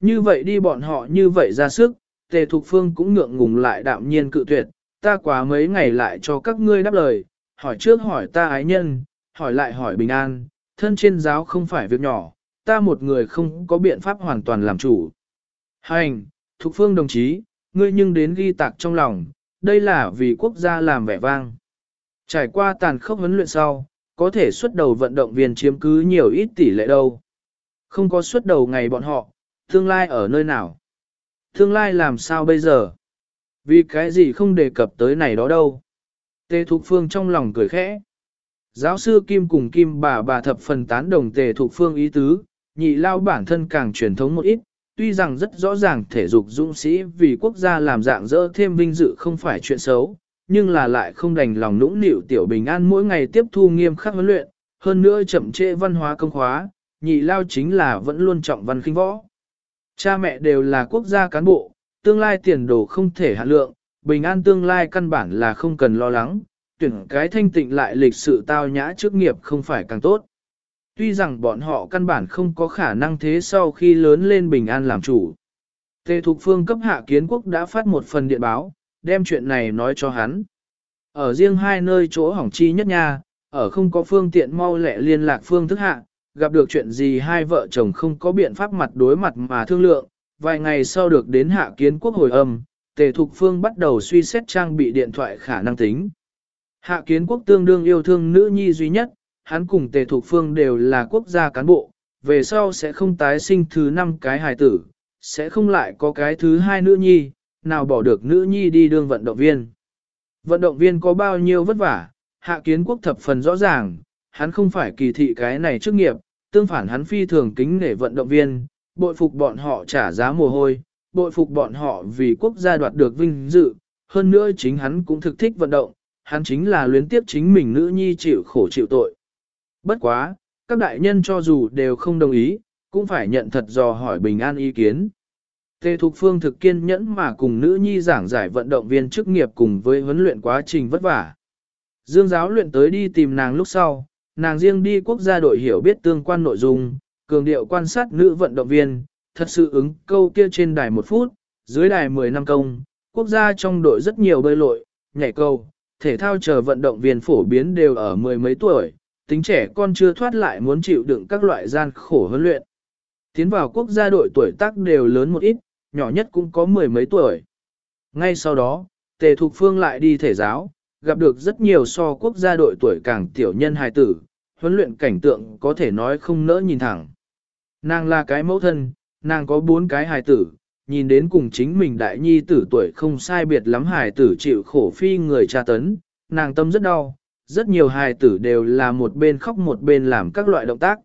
Như vậy đi bọn họ như vậy ra sức, tề thục phương cũng ngượng ngùng lại đạm nhiên cự tuyệt, ta quá mấy ngày lại cho các ngươi đáp lời, hỏi trước hỏi ta ái nhân, hỏi lại hỏi bình an, thân trên giáo không phải việc nhỏ, ta một người không có biện pháp hoàn toàn làm chủ. Hành, thục phương đồng chí, ngươi nhưng đến ghi tạc trong lòng, đây là vì quốc gia làm vẻ vang. Trải qua tàn khốc huấn luyện sau, có thể xuất đầu vận động viên chiếm cứ nhiều ít tỷ lệ đâu. Không có xuất đầu ngày bọn họ, tương lai ở nơi nào? Tương lai làm sao bây giờ? Vì cái gì không đề cập tới này đó đâu? Tề Thục Phương trong lòng cười khẽ. Giáo sư Kim cùng Kim bà bà thập phần tán đồng Tề Thục Phương ý tứ, nhị lao bản thân càng truyền thống một ít, tuy rằng rất rõ ràng thể dục dũng sĩ vì quốc gia làm dạng dỡ thêm vinh dự không phải chuyện xấu, nhưng là lại không đành lòng nũng nịu tiểu bình an mỗi ngày tiếp thu nghiêm khắc huấn luyện, hơn nữa chậm trễ văn hóa công khóa, nhị lao chính là vẫn luôn trọng văn khinh võ. Cha mẹ đều là quốc gia cán bộ, tương lai tiền đồ không thể hạ lượng, bình an tương lai căn bản là không cần lo lắng, tuyển cái thanh tịnh lại lịch sự tao nhã trước nghiệp không phải càng tốt. Tuy rằng bọn họ căn bản không có khả năng thế sau khi lớn lên bình an làm chủ. Tề Thục Phương cấp hạ kiến quốc đã phát một phần điện báo, đem chuyện này nói cho hắn. Ở riêng hai nơi chỗ hỏng chi nhất nha, ở không có phương tiện mau lẹ liên lạc phương thức hạ, gặp được chuyện gì hai vợ chồng không có biện pháp mặt đối mặt mà thương lượng, vài ngày sau được đến hạ kiến quốc hồi âm, Tề Thục Phương bắt đầu suy xét trang bị điện thoại khả năng tính. Hạ kiến quốc tương đương yêu thương nữ nhi duy nhất, hắn cùng Tề Thục Phương đều là quốc gia cán bộ, về sau sẽ không tái sinh thứ năm cái hài tử, sẽ không lại có cái thứ hai nữ nhi, nào bỏ được nữ nhi đi đương vận động viên. Vận động viên có bao nhiêu vất vả, hạ kiến quốc thập phần rõ ràng, hắn không phải kỳ thị cái này chức nghiệp, tương phản hắn phi thường kính nể vận động viên, bội phục bọn họ trả giá mồ hôi, bội phục bọn họ vì quốc gia đoạt được vinh dự, hơn nữa chính hắn cũng thực thích vận động, hắn chính là luyến tiếp chính mình nữ nhi chịu khổ chịu tội. Bất quá, các đại nhân cho dù đều không đồng ý, cũng phải nhận thật dò hỏi bình an ý kiến. Tề Thục Phương thực kiên nhẫn mà cùng nữ nhi giảng giải vận động viên chức nghiệp cùng với huấn luyện quá trình vất vả. Dương giáo luyện tới đi tìm nàng lúc sau, nàng riêng đi quốc gia đội hiểu biết tương quan nội dung, cường điệu quan sát nữ vận động viên, thật sự ứng câu kia trên đài một phút, dưới đài 10 năm công, quốc gia trong đội rất nhiều bơi lội, nhảy câu, thể thao chờ vận động viên phổ biến đều ở mười mấy tuổi, tính trẻ con chưa thoát lại muốn chịu đựng các loại gian khổ huấn luyện. Tiến vào quốc gia đội tuổi tác đều lớn một ít, nhỏ nhất cũng có mười mấy tuổi. Ngay sau đó, Tề Thục Phương lại đi thể giáo, gặp được rất nhiều so quốc gia đội tuổi càng tiểu nhân hài tử, huấn luyện cảnh tượng có thể nói không nỡ nhìn thẳng. Nàng là cái mẫu thân, nàng có bốn cái hài tử, nhìn đến cùng chính mình đại nhi tử tuổi không sai biệt lắm hài tử chịu khổ phi người tra tấn, nàng tâm rất đau, rất nhiều hài tử đều là một bên khóc một bên làm các loại động tác.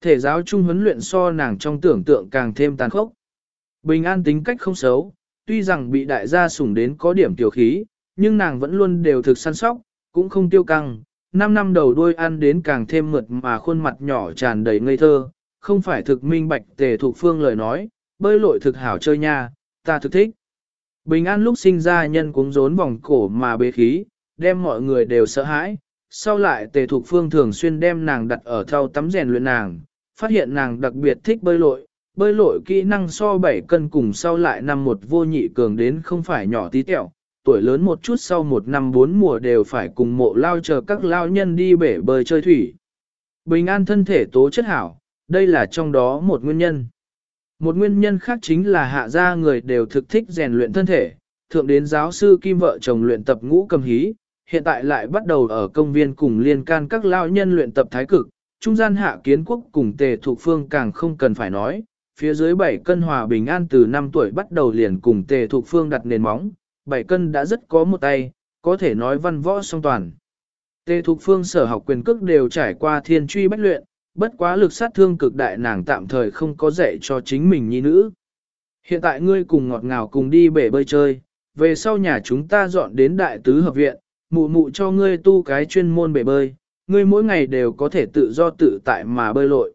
Thể giáo trung huấn luyện so nàng trong tưởng tượng càng thêm tàn khốc. Bình an tính cách không xấu, tuy rằng bị đại gia sủng đến có điểm tiểu khí, nhưng nàng vẫn luôn đều thực săn sóc, cũng không tiêu căng. Năm năm đầu đuôi ăn đến càng thêm mượt mà khuôn mặt nhỏ tràn đầy ngây thơ, không phải thực minh bạch tề thuộc phương lời nói, bơi lội thực hảo chơi nha, ta thực thích. Bình an lúc sinh ra nhân cuống rốn vòng cổ mà bế khí, đem mọi người đều sợ hãi, sau lại tề thuộc phương thường xuyên đem nàng đặt ở thau tắm rèn luyện nàng, phát hiện nàng đặc biệt thích bơi lội, bơi lội kỹ năng so 7 cân cùng sau lại năm một vô nhị cường đến không phải nhỏ tí tẹo, tuổi lớn một chút sau một năm bốn mùa đều phải cùng mộ lao chờ các lao nhân đi bể bơi chơi thủy. Bình an thân thể tố chất hảo, đây là trong đó một nguyên nhân. Một nguyên nhân khác chính là hạ gia người đều thực thích rèn luyện thân thể, thượng đến giáo sư kim vợ chồng luyện tập ngũ cầm hí, hiện tại lại bắt đầu ở công viên cùng liên can các lao nhân luyện tập thái cực, trung gian hạ kiến quốc cùng tề thuộc phương càng không cần phải nói, phía dưới 7 cân hòa bình an từ 5 tuổi bắt đầu liền cùng tề thuộc phương đặt nền móng, Bảy cân đã rất có một tay, có thể nói văn võ song toàn. Tề Thục phương sở học quyền cước đều trải qua thiên truy bách luyện, bất quá lực sát thương cực đại nàng tạm thời không có dạy cho chính mình nhi nữ. Hiện tại ngươi cùng ngọt ngào cùng đi bể bơi chơi, về sau nhà chúng ta dọn đến đại tứ hợp viện, mụ mụ cho ngươi tu cái chuyên môn bể bơi, ngươi mỗi ngày đều có thể tự do tự tại mà bơi lội.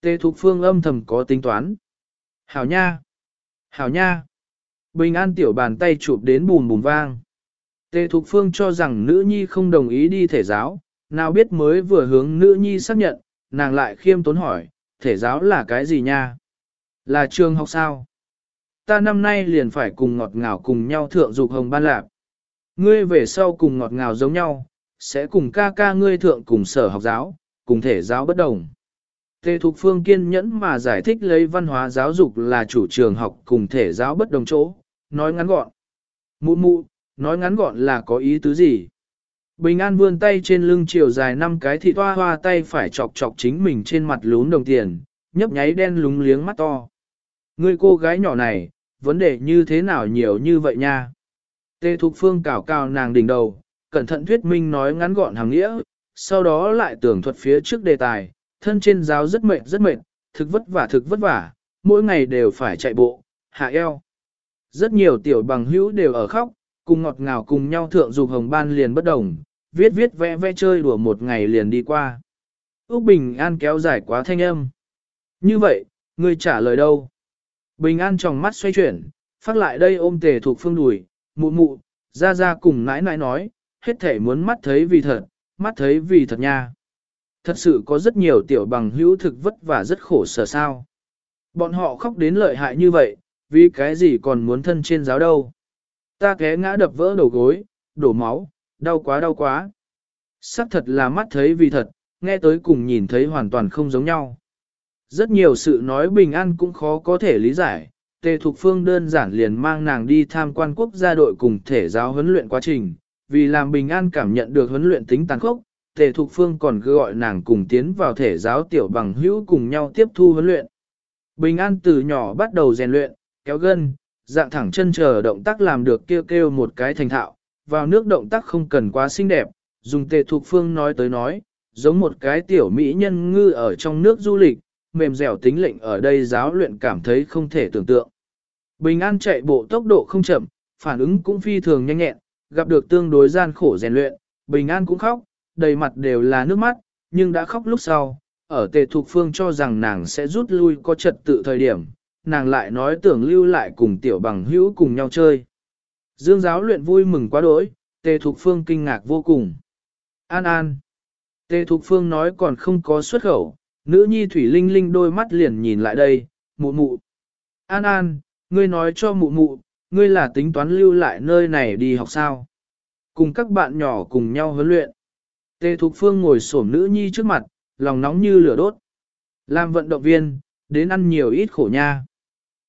Tề Thục Phương âm thầm có tính toán. Hảo nha! Hảo nha! Bình an tiểu bàn tay chụp đến bùm bùm vang. Tề Thục Phương cho rằng nữ nhi không đồng ý đi thể giáo, nào biết mới vừa hướng nữ nhi xác nhận, nàng lại khiêm tốn hỏi, thể giáo là cái gì nha? Là trường học sao? Ta năm nay liền phải cùng ngọt ngào cùng nhau thượng dục hồng ban lạp. Ngươi về sau cùng ngọt ngào giống nhau, sẽ cùng ca ca ngươi thượng cùng sở học giáo, cùng thể giáo bất đồng. Tề Thục Phương kiên nhẫn mà giải thích lấy văn hóa giáo dục là chủ trường học cùng thể giáo bất đồng chỗ, nói ngắn gọn. Mụ mụ, nói ngắn gọn là có ý tứ gì? Bình An vươn tay trên lưng chiều dài năm cái thị toa hoa tay phải chọc chọc chính mình trên mặt lún đồng tiền, nhấp nháy đen lúng liếng mắt to. Người cô gái nhỏ này, vấn đề như thế nào nhiều như vậy nha? Tề Thục Phương cào cào nàng đỉnh đầu, cẩn thận thuyết minh nói ngắn gọn hàng nghĩa, sau đó lại tưởng thuật phía trước đề tài, thân trên giáo rất mệt rất mệt, thực vất vả thực vất vả, mỗi ngày đều phải chạy bộ, hạ eo. Rất nhiều tiểu bằng hữu đều ở khóc, cùng ngọt ngào cùng nhau thượng dục hồng ban liền bất đồng, viết viết vẽ vẽ chơi đùa một ngày liền đi qua. Úc Bình An kéo dài quá thanh âm. Như vậy, ngươi trả lời đâu? Bình An trong mắt xoay chuyển, phát lại đây ôm tề thuộc phương đùi, mụ mụ, ra ra cùng nãi nãi nói, hết thể muốn mắt thấy vì thật, mắt thấy vì thật nha. Thật sự có rất nhiều tiểu bằng hữu thực vất và rất khổ sở sao. Bọn họ khóc đến lợi hại như vậy, vì cái gì còn muốn thân trên giáo đâu. Ta ké ngã đập vỡ đầu gối, đổ máu, đau quá đau quá. Sắc thật là mắt thấy vì thật, nghe tới cùng nhìn thấy hoàn toàn không giống nhau. Rất nhiều sự nói bình an cũng khó có thể lý giải, Tề Thục Phương đơn giản liền mang nàng đi tham quan quốc gia đội cùng thể giáo huấn luyện quá trình, vì làm bình an cảm nhận được huấn luyện tính tàn khốc, Tề Thục Phương còn gọi nàng cùng tiến vào thể giáo tiểu bằng hữu cùng nhau tiếp thu huấn luyện. Bình an từ nhỏ bắt đầu rèn luyện, kéo gân, dạng thẳng chân chờ động tác làm được kêu kêu một cái thành thạo, vào nước động tác không cần quá xinh đẹp, dùng Tề Thục Phương nói tới nói, giống một cái tiểu mỹ nhân ngư ở trong nước du lịch, mềm dẻo tính lệnh ở đây giáo luyện cảm thấy không thể tưởng tượng. Bình an chạy bộ tốc độ không chậm, phản ứng cũng phi thường nhanh nhẹn, gặp được tương đối gian khổ rèn luyện, bình an cũng khóc, đầy mặt đều là nước mắt, nhưng đã khóc lúc sau, ở tề thục phương cho rằng nàng sẽ rút lui có trật tự thời điểm, nàng lại nói tưởng lưu lại cùng tiểu bằng hữu cùng nhau chơi. Dương giáo luyện vui mừng quá đỗi, tề thục phương kinh ngạc vô cùng. An an. Tề thục phương nói còn không có xuất khẩu, nữ nhi thủy linh linh đôi mắt liền nhìn lại đây, mụ mụ. An an, ngươi nói cho mụ mụ, ngươi là tính toán lưu lại nơi này đi học sao. Cùng các bạn nhỏ cùng nhau huấn luyện. Tề Thục Phương ngồi xổm nữ nhi trước mặt, lòng nóng như lửa đốt. Làm vận động viên, đến ăn nhiều ít khổ nha.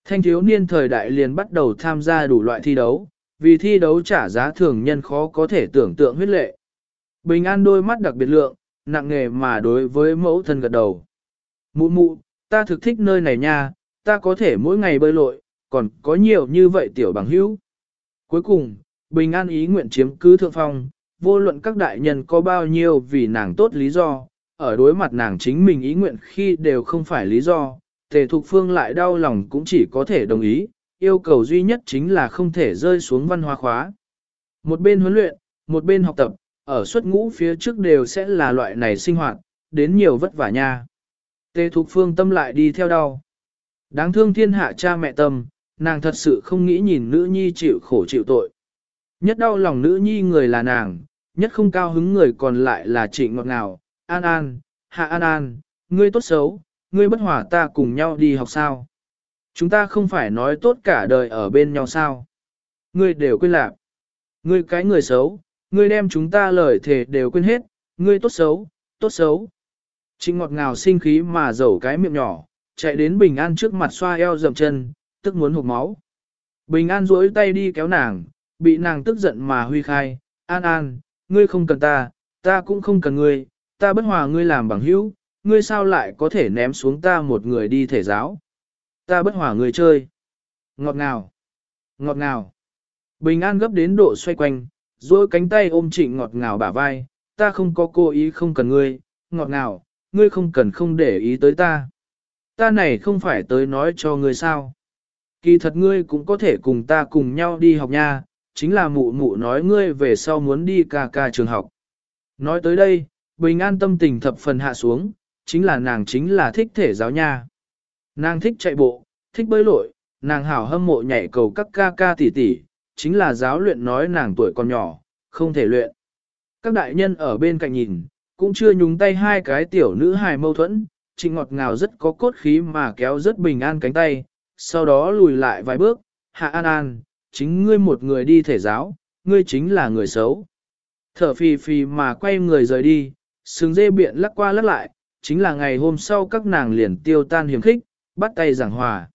Thanh thiếu niên thời đại liền bắt đầu tham gia đủ loại thi đấu, vì thi đấu trả giá thường nhân khó có thể tưởng tượng huyết lệ. Bình an đôi mắt đặc biệt lượng, nặng nghề mà đối với mẫu thân gật đầu. Mụ mụ, ta thực thích nơi này nha, ta có thể mỗi ngày bơi lội, còn có nhiều như vậy tiểu bằng hữu. Cuối cùng, bình an ý nguyện chiếm cứ thượng phong, vô luận các đại nhân có bao nhiêu vì nàng tốt lý do, ở đối mặt nàng chính mình ý nguyện khi đều không phải lý do, tề thục phương lại đau lòng cũng chỉ có thể đồng ý, yêu cầu duy nhất chính là không thể rơi xuống văn hóa khóa. Một bên huấn luyện, một bên học tập, ở suất ngũ phía trước đều sẽ là loại này sinh hoạt, đến nhiều vất vả nha. Tề thục phương tâm lại đi theo đau. Đáng thương thiên hạ cha mẹ tâm, nàng thật sự không nghĩ nhìn nữ nhi chịu khổ chịu tội. Nhất đau lòng nữ nhi người là nàng, nhất không cao hứng người còn lại là trịnh ngọt ngào, an an, hạ an an, ngươi tốt xấu, ngươi bất hòa ta cùng nhau đi học sao. Chúng ta không phải nói tốt cả đời ở bên nhau sao. Ngươi đều quên lạc. Ngươi cái người xấu, ngươi đem chúng ta lời thề đều quên hết, ngươi tốt xấu, tốt xấu. Trịnh ngọt ngào sinh khí mà dẩu cái miệng nhỏ, chạy đến bình an trước mặt xoa eo dầm chân, tức muốn hụt máu. Bình an duỗi tay đi kéo nàng, bị nàng tức giận mà huy khai, an an, ngươi không cần ta, ta cũng không cần ngươi, ta bất hòa ngươi làm bằng hữu, ngươi sao lại có thể ném xuống ta một người đi thể giáo. Ta bất hòa người chơi. Ngọt ngào. Ngọt ngào. Bình an gấp đến độ xoay quanh, duỗi cánh tay ôm trịnh ngọt ngào bả vai, ta không có cố ý không cần ngươi, ngọt ngào, ngươi không cần không để ý tới ta. Ta này không phải tới nói cho ngươi sao. Kỳ thật ngươi cũng có thể cùng ta cùng nhau đi học nha, chính là mụ mụ nói ngươi về sau muốn đi ca ca trường học. Nói tới đây, bình an tâm tình thập phần hạ xuống, chính là nàng chính là thích thể giáo nha. Nàng thích chạy bộ, thích bơi lội, nàng hảo hâm mộ nhảy cầu các ca ca tỷ tỷ, chính là giáo luyện nói nàng tuổi còn nhỏ, không thể luyện. Các đại nhân ở bên cạnh nhìn, cũng chưa nhúng tay hai cái tiểu nữ hài mâu thuẫn, trịnh ngọt ngào rất có cốt khí mà kéo rất bình an cánh tay, sau đó lùi lại vài bước, hạ an an, chính ngươi một người đi thể giáo, ngươi chính là người xấu. Thở phì phì mà quay người rời đi, sừng dê biện lắc qua lắc lại, chính là ngày hôm sau các nàng liền tiêu tan hiểm khích, bắt tay giảng hòa.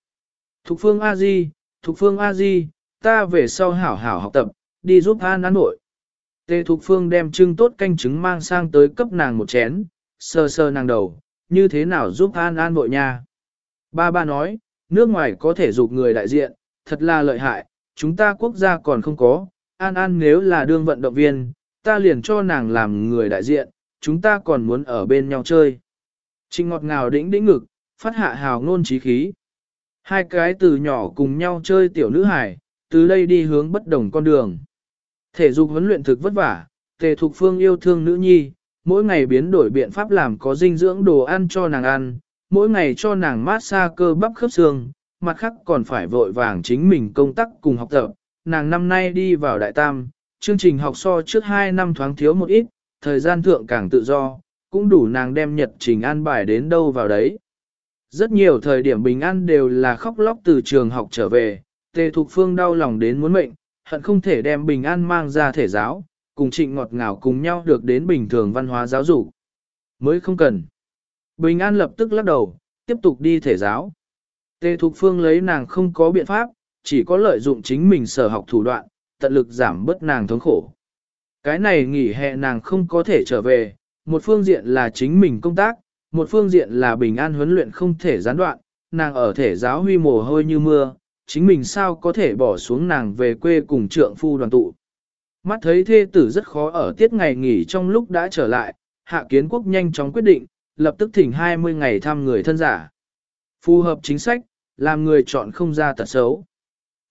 Thục phương A-di, Thục phương A-di, ta về sau hảo hảo học tập, đi giúp An An nội. Tề Thục Phương đem trưng tốt canh trứng mang sang tới cấp nàng một chén, sơ sơ nàng đầu, như thế nào giúp An An nội nha. Ba ba nói, nước ngoài có thể giúp người đại diện, thật là lợi hại, chúng ta quốc gia còn không có, An An nếu là đương vận động viên, ta liền cho nàng làm người đại diện, chúng ta còn muốn ở bên nhau chơi trình ngọt ngào đĩnh đĩnh ngực, phát hạ hào ngôn trí khí. Hai cái từ nhỏ cùng nhau chơi tiểu nữ hải, từ đây đi hướng bất đồng con đường. Thể dục huấn luyện thực vất vả, tề thục phương yêu thương nữ nhi, mỗi ngày biến đổi biện pháp làm có dinh dưỡng đồ ăn cho nàng ăn, mỗi ngày cho nàng mát xa cơ bắp khớp xương, mặt khác còn phải vội vàng chính mình công tác cùng học tập. Nàng năm nay đi vào đại tam, chương trình học so trước 2 năm thoáng thiếu một ít, thời gian thượng càng tự do, cũng đủ nàng đem nhật trình an bài đến đâu vào đấy. Rất nhiều thời điểm bình an đều là khóc lóc từ trường học trở về, tề thục phương đau lòng đến muốn mệnh, hận không thể đem bình an mang ra thể giáo, cùng trịnh ngọt ngào cùng nhau được đến bình thường văn hóa giáo dục. Mới không cần. Bình an lập tức lắc đầu, tiếp tục đi thể giáo. Tề thục phương lấy nàng không có biện pháp, chỉ có lợi dụng chính mình sở học thủ đoạn, tận lực giảm bớt nàng thống khổ. Cái này nghỉ hè nàng không có thể trở về, một phương diện là chính mình công tác, một phương diện là bình an huấn luyện không thể gián đoạn, nàng ở thể giáo huy mồ hôi như mưa, chính mình sao có thể bỏ xuống nàng về quê cùng trượng phu đoàn tụ. Mắt thấy thê tử rất khó ở tiết ngày nghỉ trong lúc đã trở lại, hạ kiến quốc nhanh chóng quyết định, lập tức thỉnh 20 ngày thăm người thân giả. Phù hợp chính sách, làm người chọn không ra tật xấu.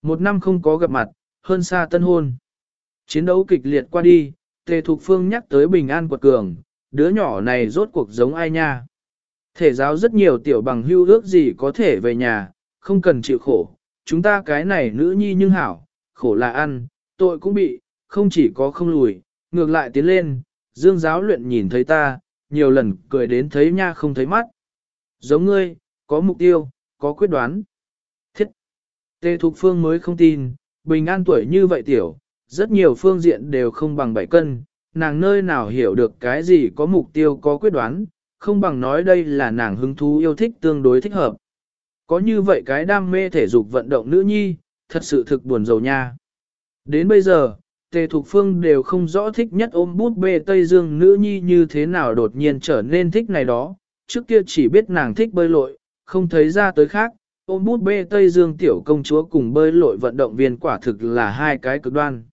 Một năm không có gặp mặt, hơn xa tân hôn. Chiến đấu kịch liệt qua đi, Tề Thục Phương nhắc tới bình an quật cường, đứa nhỏ này rốt cuộc giống ai nha. Thể giáo rất nhiều tiểu bằng hưu ước gì có thể về nhà, không cần chịu khổ, chúng ta cái này nữ nhi nhưng hảo, khổ là ăn, tội cũng bị, không chỉ có không lùi, ngược lại tiến lên, dương giáo luyện nhìn thấy ta, nhiều lần cười đến thấy nha không thấy mắt. Giống ngươi, có mục tiêu, có quyết đoán. Thiết! Tê Thục Phương mới không tin, bình an tuổi như vậy tiểu, rất nhiều phương diện đều không bằng bảy cân, nàng nơi nào hiểu được cái gì có mục tiêu có quyết đoán, không bằng nói đây là nàng hứng thú yêu thích tương đối thích hợp. Có như vậy cái đam mê thể dục vận động nữ nhi, thật sự thực buồn giàu nha. Đến bây giờ, Tề Thục Phương đều không rõ thích nhất ôm bút bê Tây Dương nữ nhi như thế nào đột nhiên trở nên thích này đó, trước kia chỉ biết nàng thích bơi lội, không thấy ra tới khác, ôm bút bê Tây Dương tiểu công chúa cùng bơi lội vận động viên quả thực là hai cái cực đoan.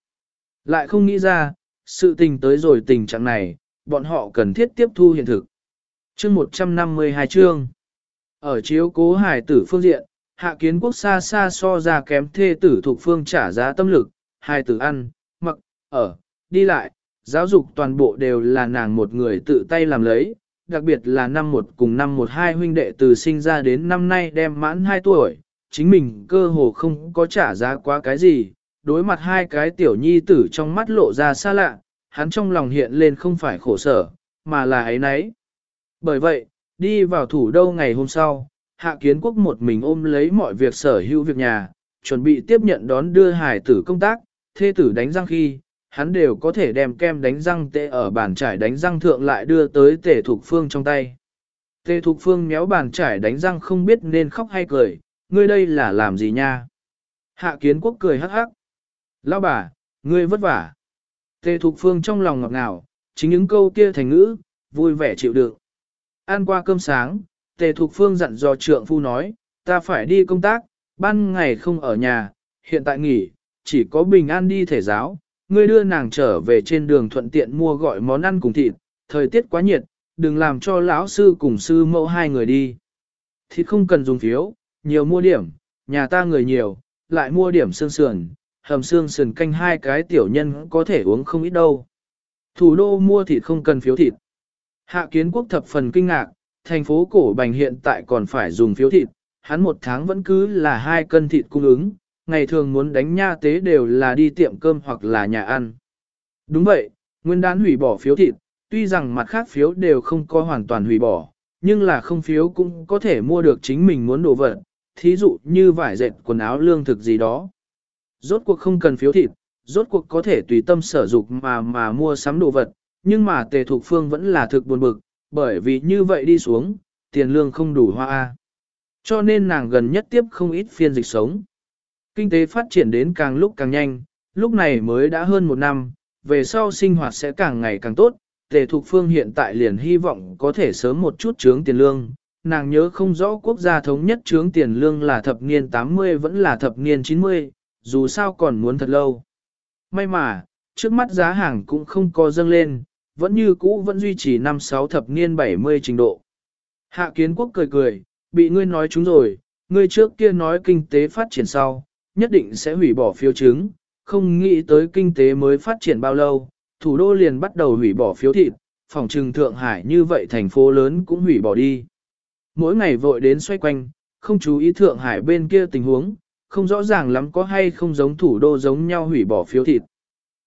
Lại không nghĩ ra, sự tình tới rồi tình trạng này, bọn họ cần thiết tiếp thu hiện thực. Chương 152 chương Ở chiếu cố hải tử phương diện, hạ kiến quốc xa xa so ra kém thê tử thuộc phương trả giá tâm lực, hải tử ăn, mặc, ở, đi lại, giáo dục toàn bộ đều là nàng một người tự tay làm lấy, đặc biệt là năm một cùng năm một hai huynh đệ từ sinh ra đến năm nay đem mãn 2 tuổi, chính mình cơ hồ không có trả giá quá cái gì, đối mặt hai cái tiểu nhi tử trong mắt lộ ra xa lạ, hắn trong lòng hiện lên không phải khổ sở, mà là ấy nấy. Bởi vậy, đi vào thủ đô ngày hôm sau, hạ kiến quốc một mình ôm lấy mọi việc sở hữu việc nhà, chuẩn bị tiếp nhận đón đưa hải tử công tác, thê tử đánh răng khi, hắn đều có thể đem kem đánh răng tệ ở bàn trải đánh răng thượng lại đưa tới tề thục phương trong tay. Tề thục phương méo bàn trải đánh răng không biết nên khóc hay cười, ngươi đây là làm gì nha? Hạ kiến quốc cười hắc hắc. Lão bà, ngươi vất vả. Tề Thục Phương trong lòng ngọt ngào, chính những câu kia thành ngữ, vui vẻ chịu được. Ăn qua cơm sáng, Tề Thục Phương dặn dò trượng phu nói, ta phải đi công tác, ban ngày không ở nhà, hiện tại nghỉ, chỉ có bình an đi thể giáo, ngươi đưa nàng trở về trên đường thuận tiện mua gọi món ăn cùng thịt, thời tiết quá nhiệt, đừng làm cho lão sư cùng sư mẫu hai người đi. Thịt không cần dùng phiếu, nhiều mua điểm, nhà ta người nhiều, lại mua điểm sương sườn, hầm xương sườn canh hai cái tiểu nhân có thể uống không ít đâu. Thủ đô mua thịt không cần phiếu thịt. Hạ kiến quốc thập phần kinh ngạc, thành phố cổ bành hiện tại còn phải dùng phiếu thịt, hắn một tháng vẫn cứ là hai cân thịt cung ứng, ngày thường muốn đánh nha tế đều là đi tiệm cơm hoặc là nhà ăn. Đúng vậy, nguyên đán hủy bỏ phiếu thịt, tuy rằng mặt khác phiếu đều không có hoàn toàn hủy bỏ, nhưng là không phiếu cũng có thể mua được chính mình muốn đồ vật, thí dụ như vải dệt quần áo lương thực gì đó. Rốt cuộc không cần phiếu thịt, rốt cuộc có thể tùy tâm sở dục mà mà mua sắm đồ vật, nhưng mà tề thục phương vẫn là thực buồn bực, bởi vì như vậy đi xuống, tiền lương không đủ hoa A. Cho nên nàng gần nhất tiếp không ít phiên dịch sống. Kinh tế phát triển đến càng lúc càng nhanh, lúc này mới đã hơn một năm, về sau sinh hoạt sẽ càng ngày càng tốt. Tề Thục Phương hiện tại liền hy vọng có thể sớm một chút trướng tiền lương. Nàng nhớ không rõ quốc gia thống nhất trướng tiền lương là thập niên 80 vẫn là thập niên 90, dù sao còn muốn thật lâu. May mà, trước mắt giá hàng cũng không có dâng lên, vẫn như cũ vẫn duy trì năm sáu thập niên 70 trình độ. Hạ kiến quốc cười cười, bị ngươi nói chúng rồi, ngươi trước kia nói kinh tế phát triển sau, nhất định sẽ hủy bỏ phiếu chứng, không nghĩ tới kinh tế mới phát triển bao lâu, thủ đô liền bắt đầu hủy bỏ phiếu thịt, phòng trừng Thượng Hải như vậy thành phố lớn cũng hủy bỏ đi. Mỗi ngày vội đến xoay quanh, không chú ý Thượng Hải bên kia tình huống, không rõ ràng lắm có hay không giống thủ đô giống nhau hủy bỏ phiếu thịt.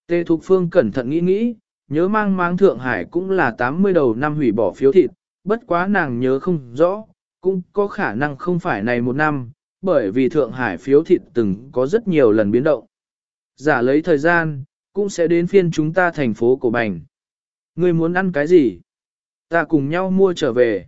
Tê Thục Phương cẩn thận nghĩ nghĩ, nhớ mang mang Thượng Hải cũng là 80 đầu năm hủy bỏ phiếu thịt, bất quá nàng nhớ không rõ, cũng có khả năng không phải này một năm, bởi vì Thượng Hải phiếu thịt từng có rất nhiều lần biến động. Giả lấy thời gian, cũng sẽ đến phiên chúng ta thành phố cổ bành. Ngươi muốn ăn cái gì? Ta cùng nhau mua trở về.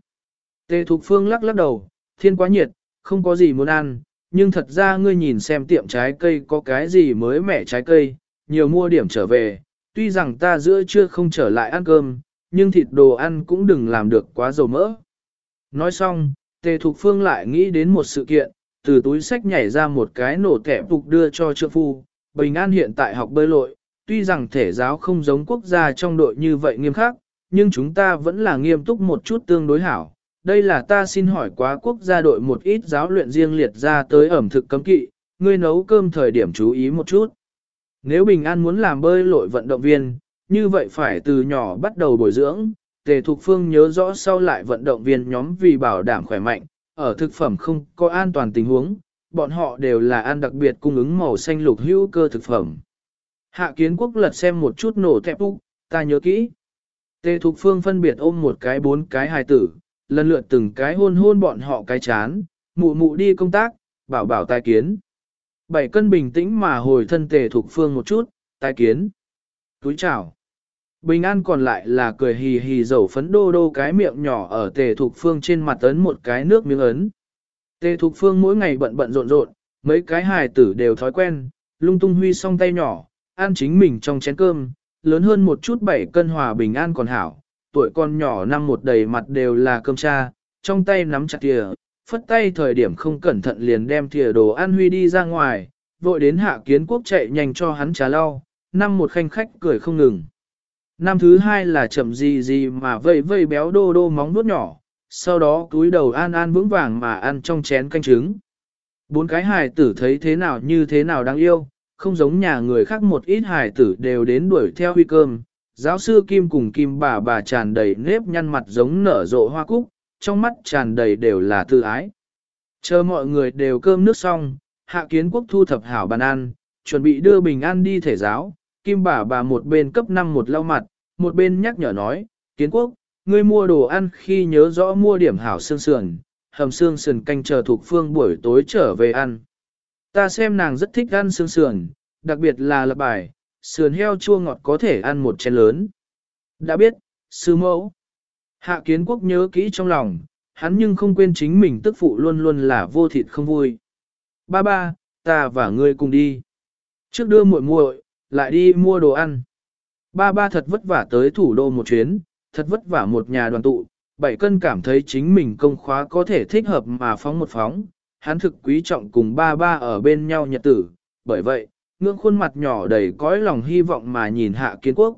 Tề Thục Phương lắc lắc đầu, thiên quá nhiệt, không có gì muốn ăn, nhưng thật ra ngươi nhìn xem tiệm trái cây có cái gì mới mẻ trái cây, nhiều mua điểm trở về. Tuy rằng ta giữa trưa không trở lại ăn cơm, nhưng thịt đồ ăn cũng đừng làm được quá dầu mỡ. Nói xong, Tề Thục Phương lại nghĩ đến một sự kiện, từ túi sách nhảy ra một cái nổ thẻ phục đưa cho trượng phu. Bình An hiện tại học bơi lội, tuy rằng thể giáo không giống quốc gia trong đội như vậy nghiêm khắc, nhưng chúng ta vẫn là nghiêm túc một chút tương đối hảo. Đây là ta xin hỏi quá quốc gia đội một ít giáo luyện riêng liệt ra tới ẩm thực cấm kỵ, ngươi nấu cơm thời điểm chú ý một chút. Nếu Bình An muốn làm bơi lội vận động viên, như vậy phải từ nhỏ bắt đầu bồi dưỡng, Tề Thục Phương nhớ rõ sau lại vận động viên nhóm vì bảo đảm khỏe mạnh, ở thực phẩm không có an toàn tình huống, bọn họ đều là ăn đặc biệt cung ứng màu xanh lục hữu cơ thực phẩm. Hạ kiến quốc lật xem một chút nổ thẹp úc, ta nhớ kỹ. Tề Thục Phương phân biệt ôm một cái bốn cái hài tử, lần lượt từng cái hôn hôn bọn họ cái chán, mụ mụ đi công tác, bảo bảo tai kiến. Bảy cân bình tĩnh mà hồi thân Tề thuộc Phương một chút, tai kiến. Túi chào. Bình an còn lại là cười hì hì dầu phấn đô đô cái miệng nhỏ ở tề thuộc phương trên mặt ấn một cái nước miếng ấn. Tề thuộc phương mỗi ngày bận bận rộn rộn, mấy cái hài tử đều thói quen, lung tung huy song tay nhỏ, ăn chính mình trong chén cơm, lớn hơn một chút bảy cân hòa bình an còn hảo, tuổi con nhỏ năm một đầy mặt đều là cơm cha, trong tay nắm chặt thìa, phất tay thời điểm không cẩn thận liền đem thìa đồ ăn huy đi ra ngoài, vội đến hạ kiến quốc chạy nhanh cho hắn trà lau, năm một khanh khách cười không ngừng. Năm thứ hai là chậm gì gì mà vây vây béo đô đô móng vuốt nhỏ, sau đó túi đầu an an vững vàng mà ăn trong chén canh trứng. Bốn cái hài tử thấy thế nào như thế nào đáng yêu, không giống nhà người khác một ít hài tử đều đến đuổi theo huy cơm. Giáo sư Kim cùng Kim bà bà tràn đầy nếp nhăn mặt giống nở rộ hoa cúc, trong mắt tràn đầy đều là tự ái. Chờ mọi người đều cơm nước xong, hạ kiến quốc thu thập hảo bàn ăn, chuẩn bị đưa bình an đi thể giáo, Kim bà bà một bên cấp 5 một lau mặt, một bên nhắc nhở nói, kiến quốc, ngươi mua đồ ăn khi nhớ rõ mua điểm hảo xương sườn, hầm xương sườn canh chờ thuộc phương buổi tối trở về ăn. Ta xem nàng rất thích ăn xương sườn, đặc biệt là lập bài, sườn heo chua ngọt có thể ăn một chén lớn. Đã biết, sư mẫu. Hạ kiến quốc nhớ kỹ trong lòng, hắn nhưng không quên chính mình tức phụ luôn luôn là vô thịt không vui. Ba ba, ta và ngươi cùng đi. Trước đưa muội muội, lại đi mua đồ ăn. Ba ba thật vất vả tới thủ đô một chuyến, thật vất vả một nhà đoàn tụ, bảy cân cảm thấy chính mình công khóa có thể thích hợp mà phóng một phóng, hắn thực quý trọng cùng ba ba ở bên nhau nhật tử, bởi vậy, ngưỡng khuôn mặt nhỏ đầy cõi lòng hy vọng mà nhìn hạ kiến quốc.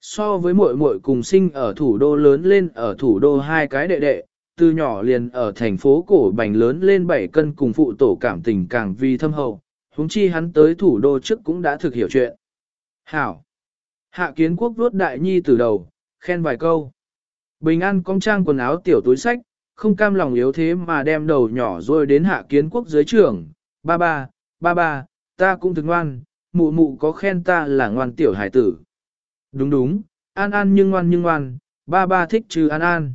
So với muội muội cùng sinh ở thủ đô lớn lên ở thủ đô hai cái đệ đệ, từ nhỏ liền ở thành phố cổ bành lớn lên bảy cân cùng phụ tổ cảm tình càng vì thâm hậu, huống chi hắn tới thủ đô trước cũng đã thực hiểu chuyện. Hảo! Hạ kiến quốc vuốt đại nhi từ đầu, khen vài câu. Bình an cong trang quần áo tiểu túi sách, không cam lòng yếu thế mà đem đầu nhỏ rồi đến hạ kiến quốc dưới trưởng. Ba ba, ba ba, ta cũng thực ngoan, mụ mụ có khen ta là ngoan tiểu hải tử. Đúng đúng, an an nhưng ngoan nhưng ngoan, ba ba thích trừ an an.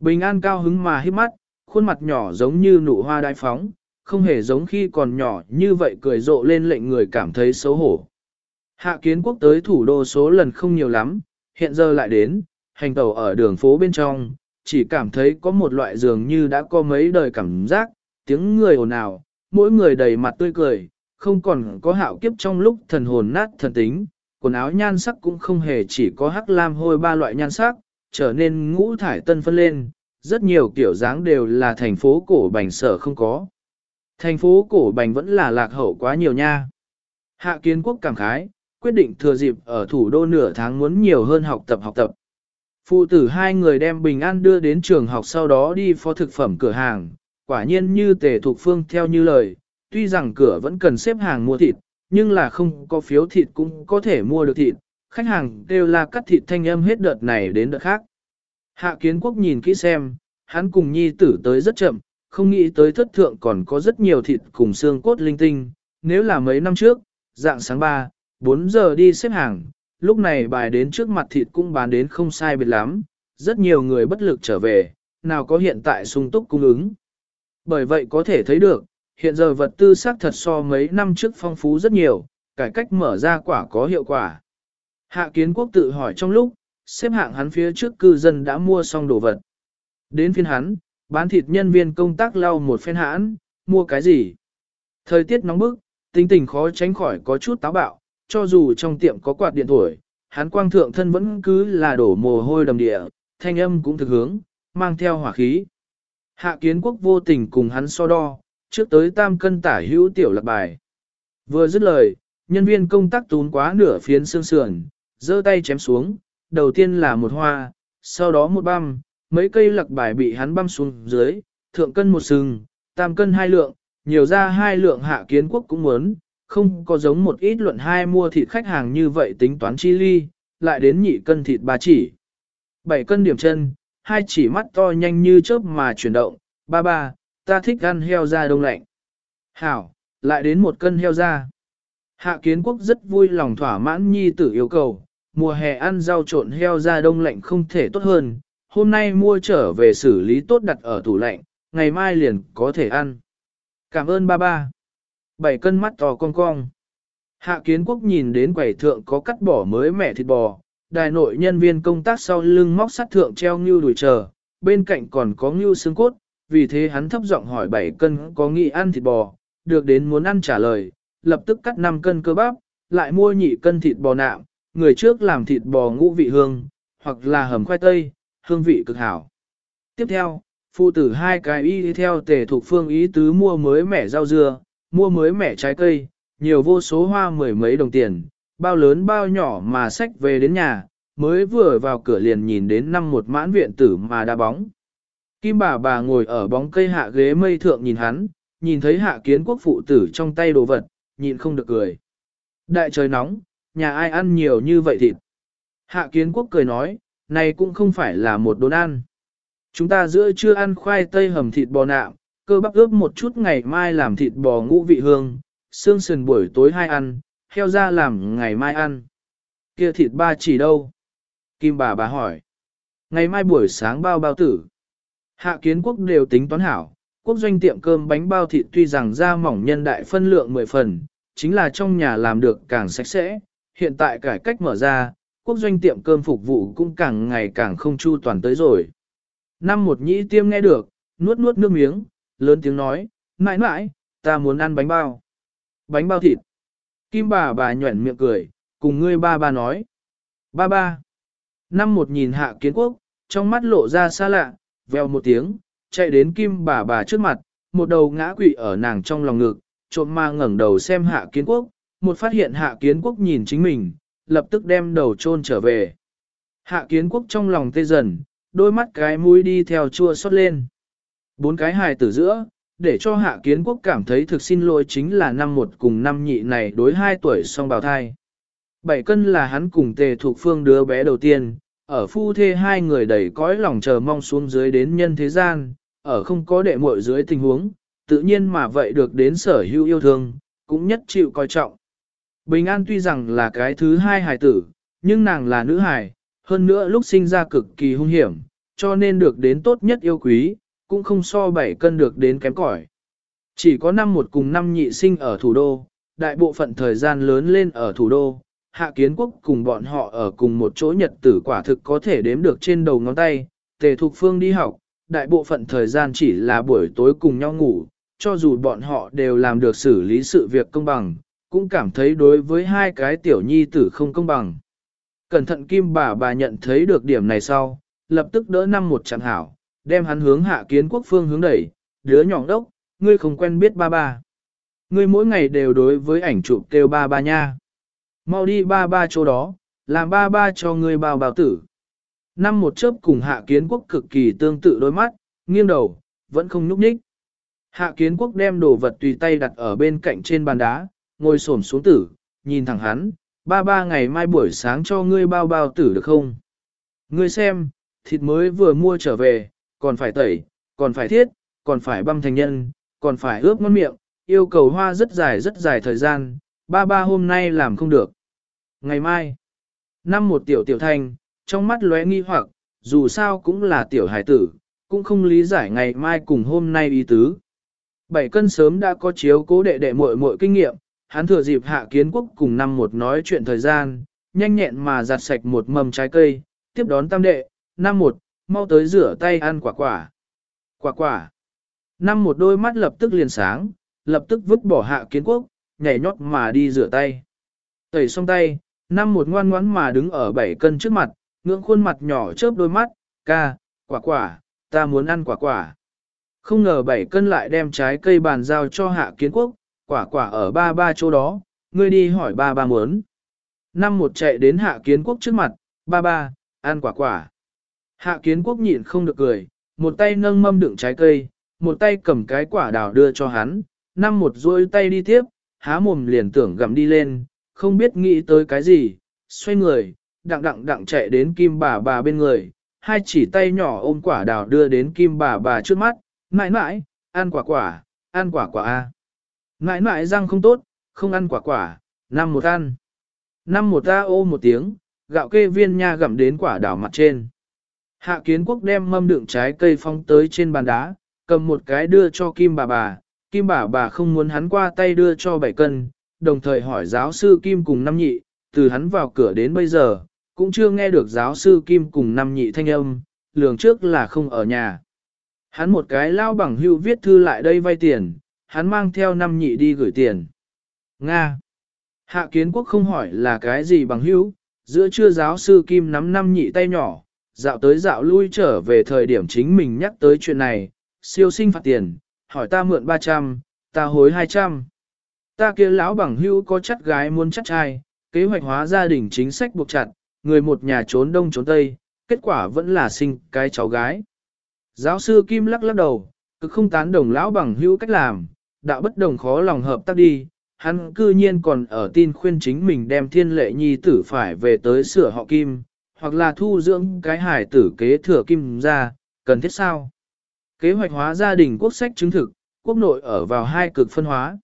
Bình an cao hứng mà hít mắt, khuôn mặt nhỏ giống như nụ hoa đại phóng, không hề giống khi còn nhỏ như vậy cười rộ lên lệnh người cảm thấy xấu hổ. Hạ kiến quốc tới thủ đô số lần không nhiều lắm, hiện giờ lại đến, hành tàu ở đường phố bên trong, chỉ cảm thấy có một loại dường như đã có mấy đời cảm giác, tiếng người ồn ào, mỗi người đầy mặt tươi cười, không còn có hạo kiếp trong lúc thần hồn nát thần tính, quần áo nhan sắc cũng không hề chỉ có hắc lam hôi ba loại nhan sắc, trở nên ngũ thải tân phân lên, rất nhiều kiểu dáng đều là thành phố cổ bành sở không có. Thành phố cổ bành vẫn là lạc hậu quá nhiều nha. Hạ kiến quốc cảm khái, quyết định thừa dịp ở thủ đô nửa tháng muốn nhiều hơn học tập học tập. Phụ tử hai người đem bình an đưa đến trường học sau đó đi phó thực phẩm cửa hàng, quả nhiên như tề thuộc phương theo như lời, tuy rằng cửa vẫn cần xếp hàng mua thịt, nhưng là không có phiếu thịt cũng có thể mua được thịt, khách hàng đều là cắt thịt thanh âm hết đợt này đến đợt khác. Hạ kiến quốc nhìn kỹ xem, hắn cùng nhi tử tới rất chậm, không nghĩ tới thất thượng còn có rất nhiều thịt cùng xương cốt linh tinh, nếu là mấy năm trước, dạng sáng 3, 4 giờ đi xếp hàng, lúc này bài đến trước mặt thịt cũng bán đến không sai biệt lắm, rất nhiều người bất lực trở về, nào có hiện tại sung túc cung ứng. Bởi vậy có thể thấy được, hiện giờ vật tư xác thật so mấy năm trước phong phú rất nhiều, cải cách mở ra quả có hiệu quả. Hạ kiến quốc tự hỏi trong lúc, xếp hạng hắn phía trước cư dân đã mua xong đồ vật. Đến phiên hắn, bán thịt nhân viên công tác lau một phen hãn, mua cái gì? Thời tiết nóng bức, tính tình khó tránh khỏi có chút táo bạo, cho dù trong tiệm có quạt điện thổi, hắn quang thượng thân vẫn cứ là đổ mồ hôi đầm địa, thanh âm cũng thực hướng, mang theo hỏa khí. Hạ kiến quốc vô tình cùng hắn so đo, trước tới tam cân tả hữu tiểu lạc bài. Vừa dứt lời, nhân viên công tác tún quá nửa phiến xương sườn, giơ tay chém xuống, đầu tiên là một hoa, sau đó một băm, mấy cây lạc bài bị hắn băm xuống dưới, thượng cân một sừng, tam cân hai lượng, nhiều ra hai lượng hạ kiến quốc cũng muốn, không có giống một ít luận hai mua thịt khách hàng như vậy tính toán chi ly, lại đến nhị cân thịt ba chỉ. Bảy cân điểm chân, hai chỉ mắt to nhanh như chớp mà chuyển động, ba ba, ta thích ăn heo da đông lạnh. Hảo, lại đến một cân heo da. Hạ kiến quốc rất vui lòng thỏa mãn nhi tử yêu cầu, mùa hè ăn rau trộn heo da đông lạnh không thể tốt hơn, hôm nay mua trở về xử lý tốt đặt ở tủ lạnh, ngày mai liền có thể ăn. Cảm ơn ba ba. Bảy cân mắt to cong cong. Hạ kiến quốc nhìn đến quầy thượng có cắt bỏ mới mẻ thịt bò, đài nội nhân viên công tác sau lưng móc sắt thượng treo ngưu đuổi chờ, bên cạnh còn có ngưu xương cốt, vì thế hắn thấp giọng hỏi 7 cân có nghĩ ăn thịt bò, được đến muốn ăn trả lời, lập tức cắt 5 cân cơ bắp, lại mua nhị cân thịt bò nạm, người trước làm thịt bò ngũ vị hương, hoặc là hầm khoai tây, hương vị cực hảo. Tiếp theo, phụ tử hai cái y theo tề thuộc phương ý tứ mua mới mẻ rau dưa, mua mới mẻ trái cây, nhiều vô số hoa mười mấy đồng tiền, bao lớn bao nhỏ mà sách về đến nhà, mới vừa vào cửa liền nhìn đến năm một mãn viện tử mà đá bóng. Kim bà bà ngồi ở bóng cây hạ ghế mây thượng nhìn hắn, nhìn thấy hạ kiến quốc phụ tử trong tay đồ vật, nhịn không được cười. Đại trời nóng, nhà ai ăn nhiều như vậy thịt. Hạ kiến quốc cười nói, này cũng không phải là một đốn ăn. Chúng ta giữa trưa ăn khoai tây hầm thịt bò nạm, cơ bắp ướp một chút ngày mai làm thịt bò ngũ vị hương, xương sườn buổi tối hai ăn, heo ra làm ngày mai ăn. Kia thịt ba chỉ đâu? Kim bà bà hỏi. Ngày mai buổi sáng bao bao tử. Hạ kiến quốc đều tính toán hảo, quốc doanh tiệm cơm bánh bao thịt tuy rằng da mỏng nhân đại phân lượng 10 phần, chính là trong nhà làm được càng sạch sẽ, hiện tại cải cách mở ra, quốc doanh tiệm cơm phục vụ cũng càng ngày càng không chu toàn tới rồi. Năm một nhĩ tiêm nghe được, nuốt nuốt nước miếng, lớn tiếng nói, mãi mãi, ta muốn ăn bánh bao. Bánh bao thịt. Kim bà bà nhuẩn miệng cười, cùng ngươi ba ba nói. Ba ba. Năm một nhìn hạ kiến quốc, trong mắt lộ ra xa lạ, veo một tiếng, chạy đến kim bà bà trước mặt, một đầu ngã quỵ ở nàng trong lòng ngực, trộm ma ngẩng đầu xem hạ kiến quốc, một phát hiện hạ kiến quốc nhìn chính mình, lập tức đem đầu chôn trở về. Hạ kiến quốc trong lòng tê dần, đôi mắt cái mũi đi theo chua xót lên. Bốn cái hài tử giữa, để cho hạ kiến quốc cảm thấy thực xin lỗi chính là năm một cùng năm nhị này đối hai tuổi song bào thai. Bảy cân là hắn cùng tề thuộc phương đứa bé đầu tiên, ở phu thê hai người đầy cõi lòng chờ mong xuống dưới đến nhân thế gian, ở không có đệ muội dưới tình huống, tự nhiên mà vậy được đến sở hữu yêu thương, cũng nhất chịu coi trọng. Bình An tuy rằng là cái thứ hai hài tử, nhưng nàng là nữ hài, hơn nữa lúc sinh ra cực kỳ hung hiểm, cho nên được đến tốt nhất yêu quý, cũng không so bảy cân được đến kém cỏi. Chỉ có năm một cùng năm nhị sinh ở thủ đô, đại bộ phận thời gian lớn lên ở thủ đô, hạ kiến quốc cùng bọn họ ở cùng một chỗ nhật tử quả thực có thể đếm được trên đầu ngón tay, tề thục phương đi học, đại bộ phận thời gian chỉ là buổi tối cùng nhau ngủ, cho dù bọn họ đều làm được xử lý sự việc công bằng, cũng cảm thấy đối với hai cái tiểu nhi tử không công bằng. Cẩn thận kim bà bà nhận thấy được điểm này sau, lập tức đỡ năm một chẳng hảo, đem hắn hướng hạ kiến quốc phương hướng đẩy, đứa nhỏ đốc, ngươi không quen biết ba ba. Ngươi mỗi ngày đều đối với ảnh chụp kêu ba ba nha. Mau đi ba ba chỗ đó, làm ba ba cho ngươi bao bào tử. Năm một chớp cùng hạ kiến quốc cực kỳ tương tự đôi mắt, nghiêng đầu, vẫn không nhúc nhích. Hạ kiến quốc đem đồ vật tùy tay đặt ở bên cạnh trên bàn đá, ngồi xổm xuống tử, nhìn thẳng hắn, ba ba ngày mai buổi sáng cho ngươi bao bao tử được không? Ngươi xem, thịt mới vừa mua trở về, còn phải tẩy, còn phải thiết, còn phải băm thành nhân, còn phải ướp ngon miệng, yêu cầu hoa rất dài rất dài thời gian, ba ba hôm nay làm không được. Ngày mai, năm một tiểu tiểu thanh, trong mắt lóe nghi hoặc, dù sao cũng là tiểu hải tử, cũng không lý giải ngày mai cùng hôm nay ý tứ. Bảy cân sớm đã có chiếu cố đệ đệ muội muội kinh nghiệm, hắn thừa dịp hạ kiến quốc cùng năm một nói chuyện thời gian, nhanh nhẹn mà giặt sạch một mầm trái cây, tiếp đón tam đệ, năm một, mau tới rửa tay ăn quả quả. Quả quả. Năm một đôi mắt lập tức liền sáng, lập tức vứt bỏ hạ kiến quốc, nhảy nhót mà đi rửa tay. Tẩy xong tay, năm một ngoan ngoãn mà đứng ở bảy cân trước mặt, ngưỡng khuôn mặt nhỏ chớp đôi mắt, ca, quả quả, ta muốn ăn quả quả. Không ngờ bảy cân lại đem trái cây bàn giao cho hạ kiến quốc, quả quả ở ba ba chỗ đó, ngươi đi hỏi ba ba muốn. Năm một chạy đến hạ kiến quốc trước mặt, ba ba, ăn quả quả. Hạ kiến quốc nhịn không được cười, một tay nâng mâm đựng trái cây, một tay cầm cái quả đào đưa cho hắn, năm một duỗi tay đi tiếp, há mồm liền tưởng gặm đi lên, không biết nghĩ tới cái gì, xoay người, đặng đặng đặng chạy đến kim bà bà bên người, hai chỉ tay nhỏ ôm quả đào đưa đến kim bà bà trước mắt, mãi mãi, ăn quả quả, ăn quả quả a. Mãi mãi răng không tốt, không ăn quả quả, năm một ăn. Năm một ta ô một tiếng, gạo kê viên nha gặm đến quả đào mặt trên. Hạ kiến quốc đem mâm đựng trái cây phong tới trên bàn đá, cầm một cái đưa cho Kim bà bà, Kim bà bà không muốn hắn qua tay đưa cho bảy cân, đồng thời hỏi giáo sư Kim cùng năm nhị, từ hắn vào cửa đến bây giờ, cũng chưa nghe được giáo sư Kim cùng năm nhị thanh âm, lường trước là không ở nhà. Hắn một cái lao bằng hưu viết thư lại đây vay tiền, hắn mang theo năm nhị đi gửi tiền. Nga. Hạ kiến quốc không hỏi là cái gì bằng hữu, giữa trưa giáo sư Kim nắm năm nhị tay nhỏ, dạo tới dạo lui trở về thời điểm chính mình nhắc tới chuyện này, siêu sinh phạt tiền, hỏi ta mượn 300, ta hối 200. Ta kia lão bằng hữu có chắc gái muốn chắc trai, kế hoạch hóa gia đình chính sách buộc chặt, người một nhà trốn đông trốn tây, kết quả vẫn là sinh cái cháu gái. Giáo sư Kim lắc lắc đầu, cực không tán đồng lão bằng hữu cách làm, đạo bất đồng khó lòng hợp tác đi, hắn cư nhiên còn ở tin khuyên chính mình đem thiên lệ nhi tử phải về tới sửa họ Kim, hoặc là thu dưỡng cái hải tử kế thừa Kim ra, cần thiết sao? Kế hoạch hóa gia đình quốc sách chứng thực, quốc nội ở vào hai cực phân hóa.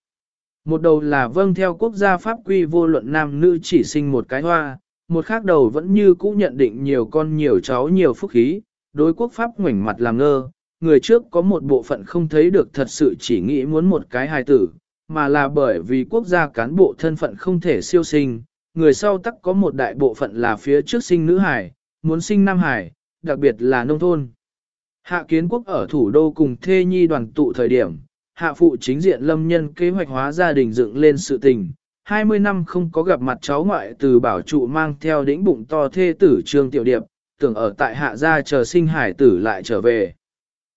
Một đầu là vâng theo quốc gia pháp quy vô luận nam nữ chỉ sinh một cái hoa, một khác đầu vẫn như cũ nhận định nhiều con nhiều cháu nhiều phúc khí, đối quốc pháp ngoảnh mặt làm ngơ, người trước có một bộ phận không thấy được thật sự chỉ nghĩ muốn một cái hài tử, mà là bởi vì quốc gia cán bộ thân phận không thể siêu sinh, người sau tắc có một đại bộ phận là phía trước sinh nữ hải, muốn sinh nam hải, đặc biệt là nông thôn. Hạ kiến quốc ở thủ đô cùng thê nhi đoàn tụ thời điểm, hạ phụ chính diện lâm nhân kế hoạch hóa gia đình dựng lên sự tình. 20 năm không có gặp mặt cháu ngoại từ bảo trụ mang theo đĩnh bụng to thê tử trương tiểu điệp, tưởng ở tại hạ gia chờ sinh hải tử lại trở về.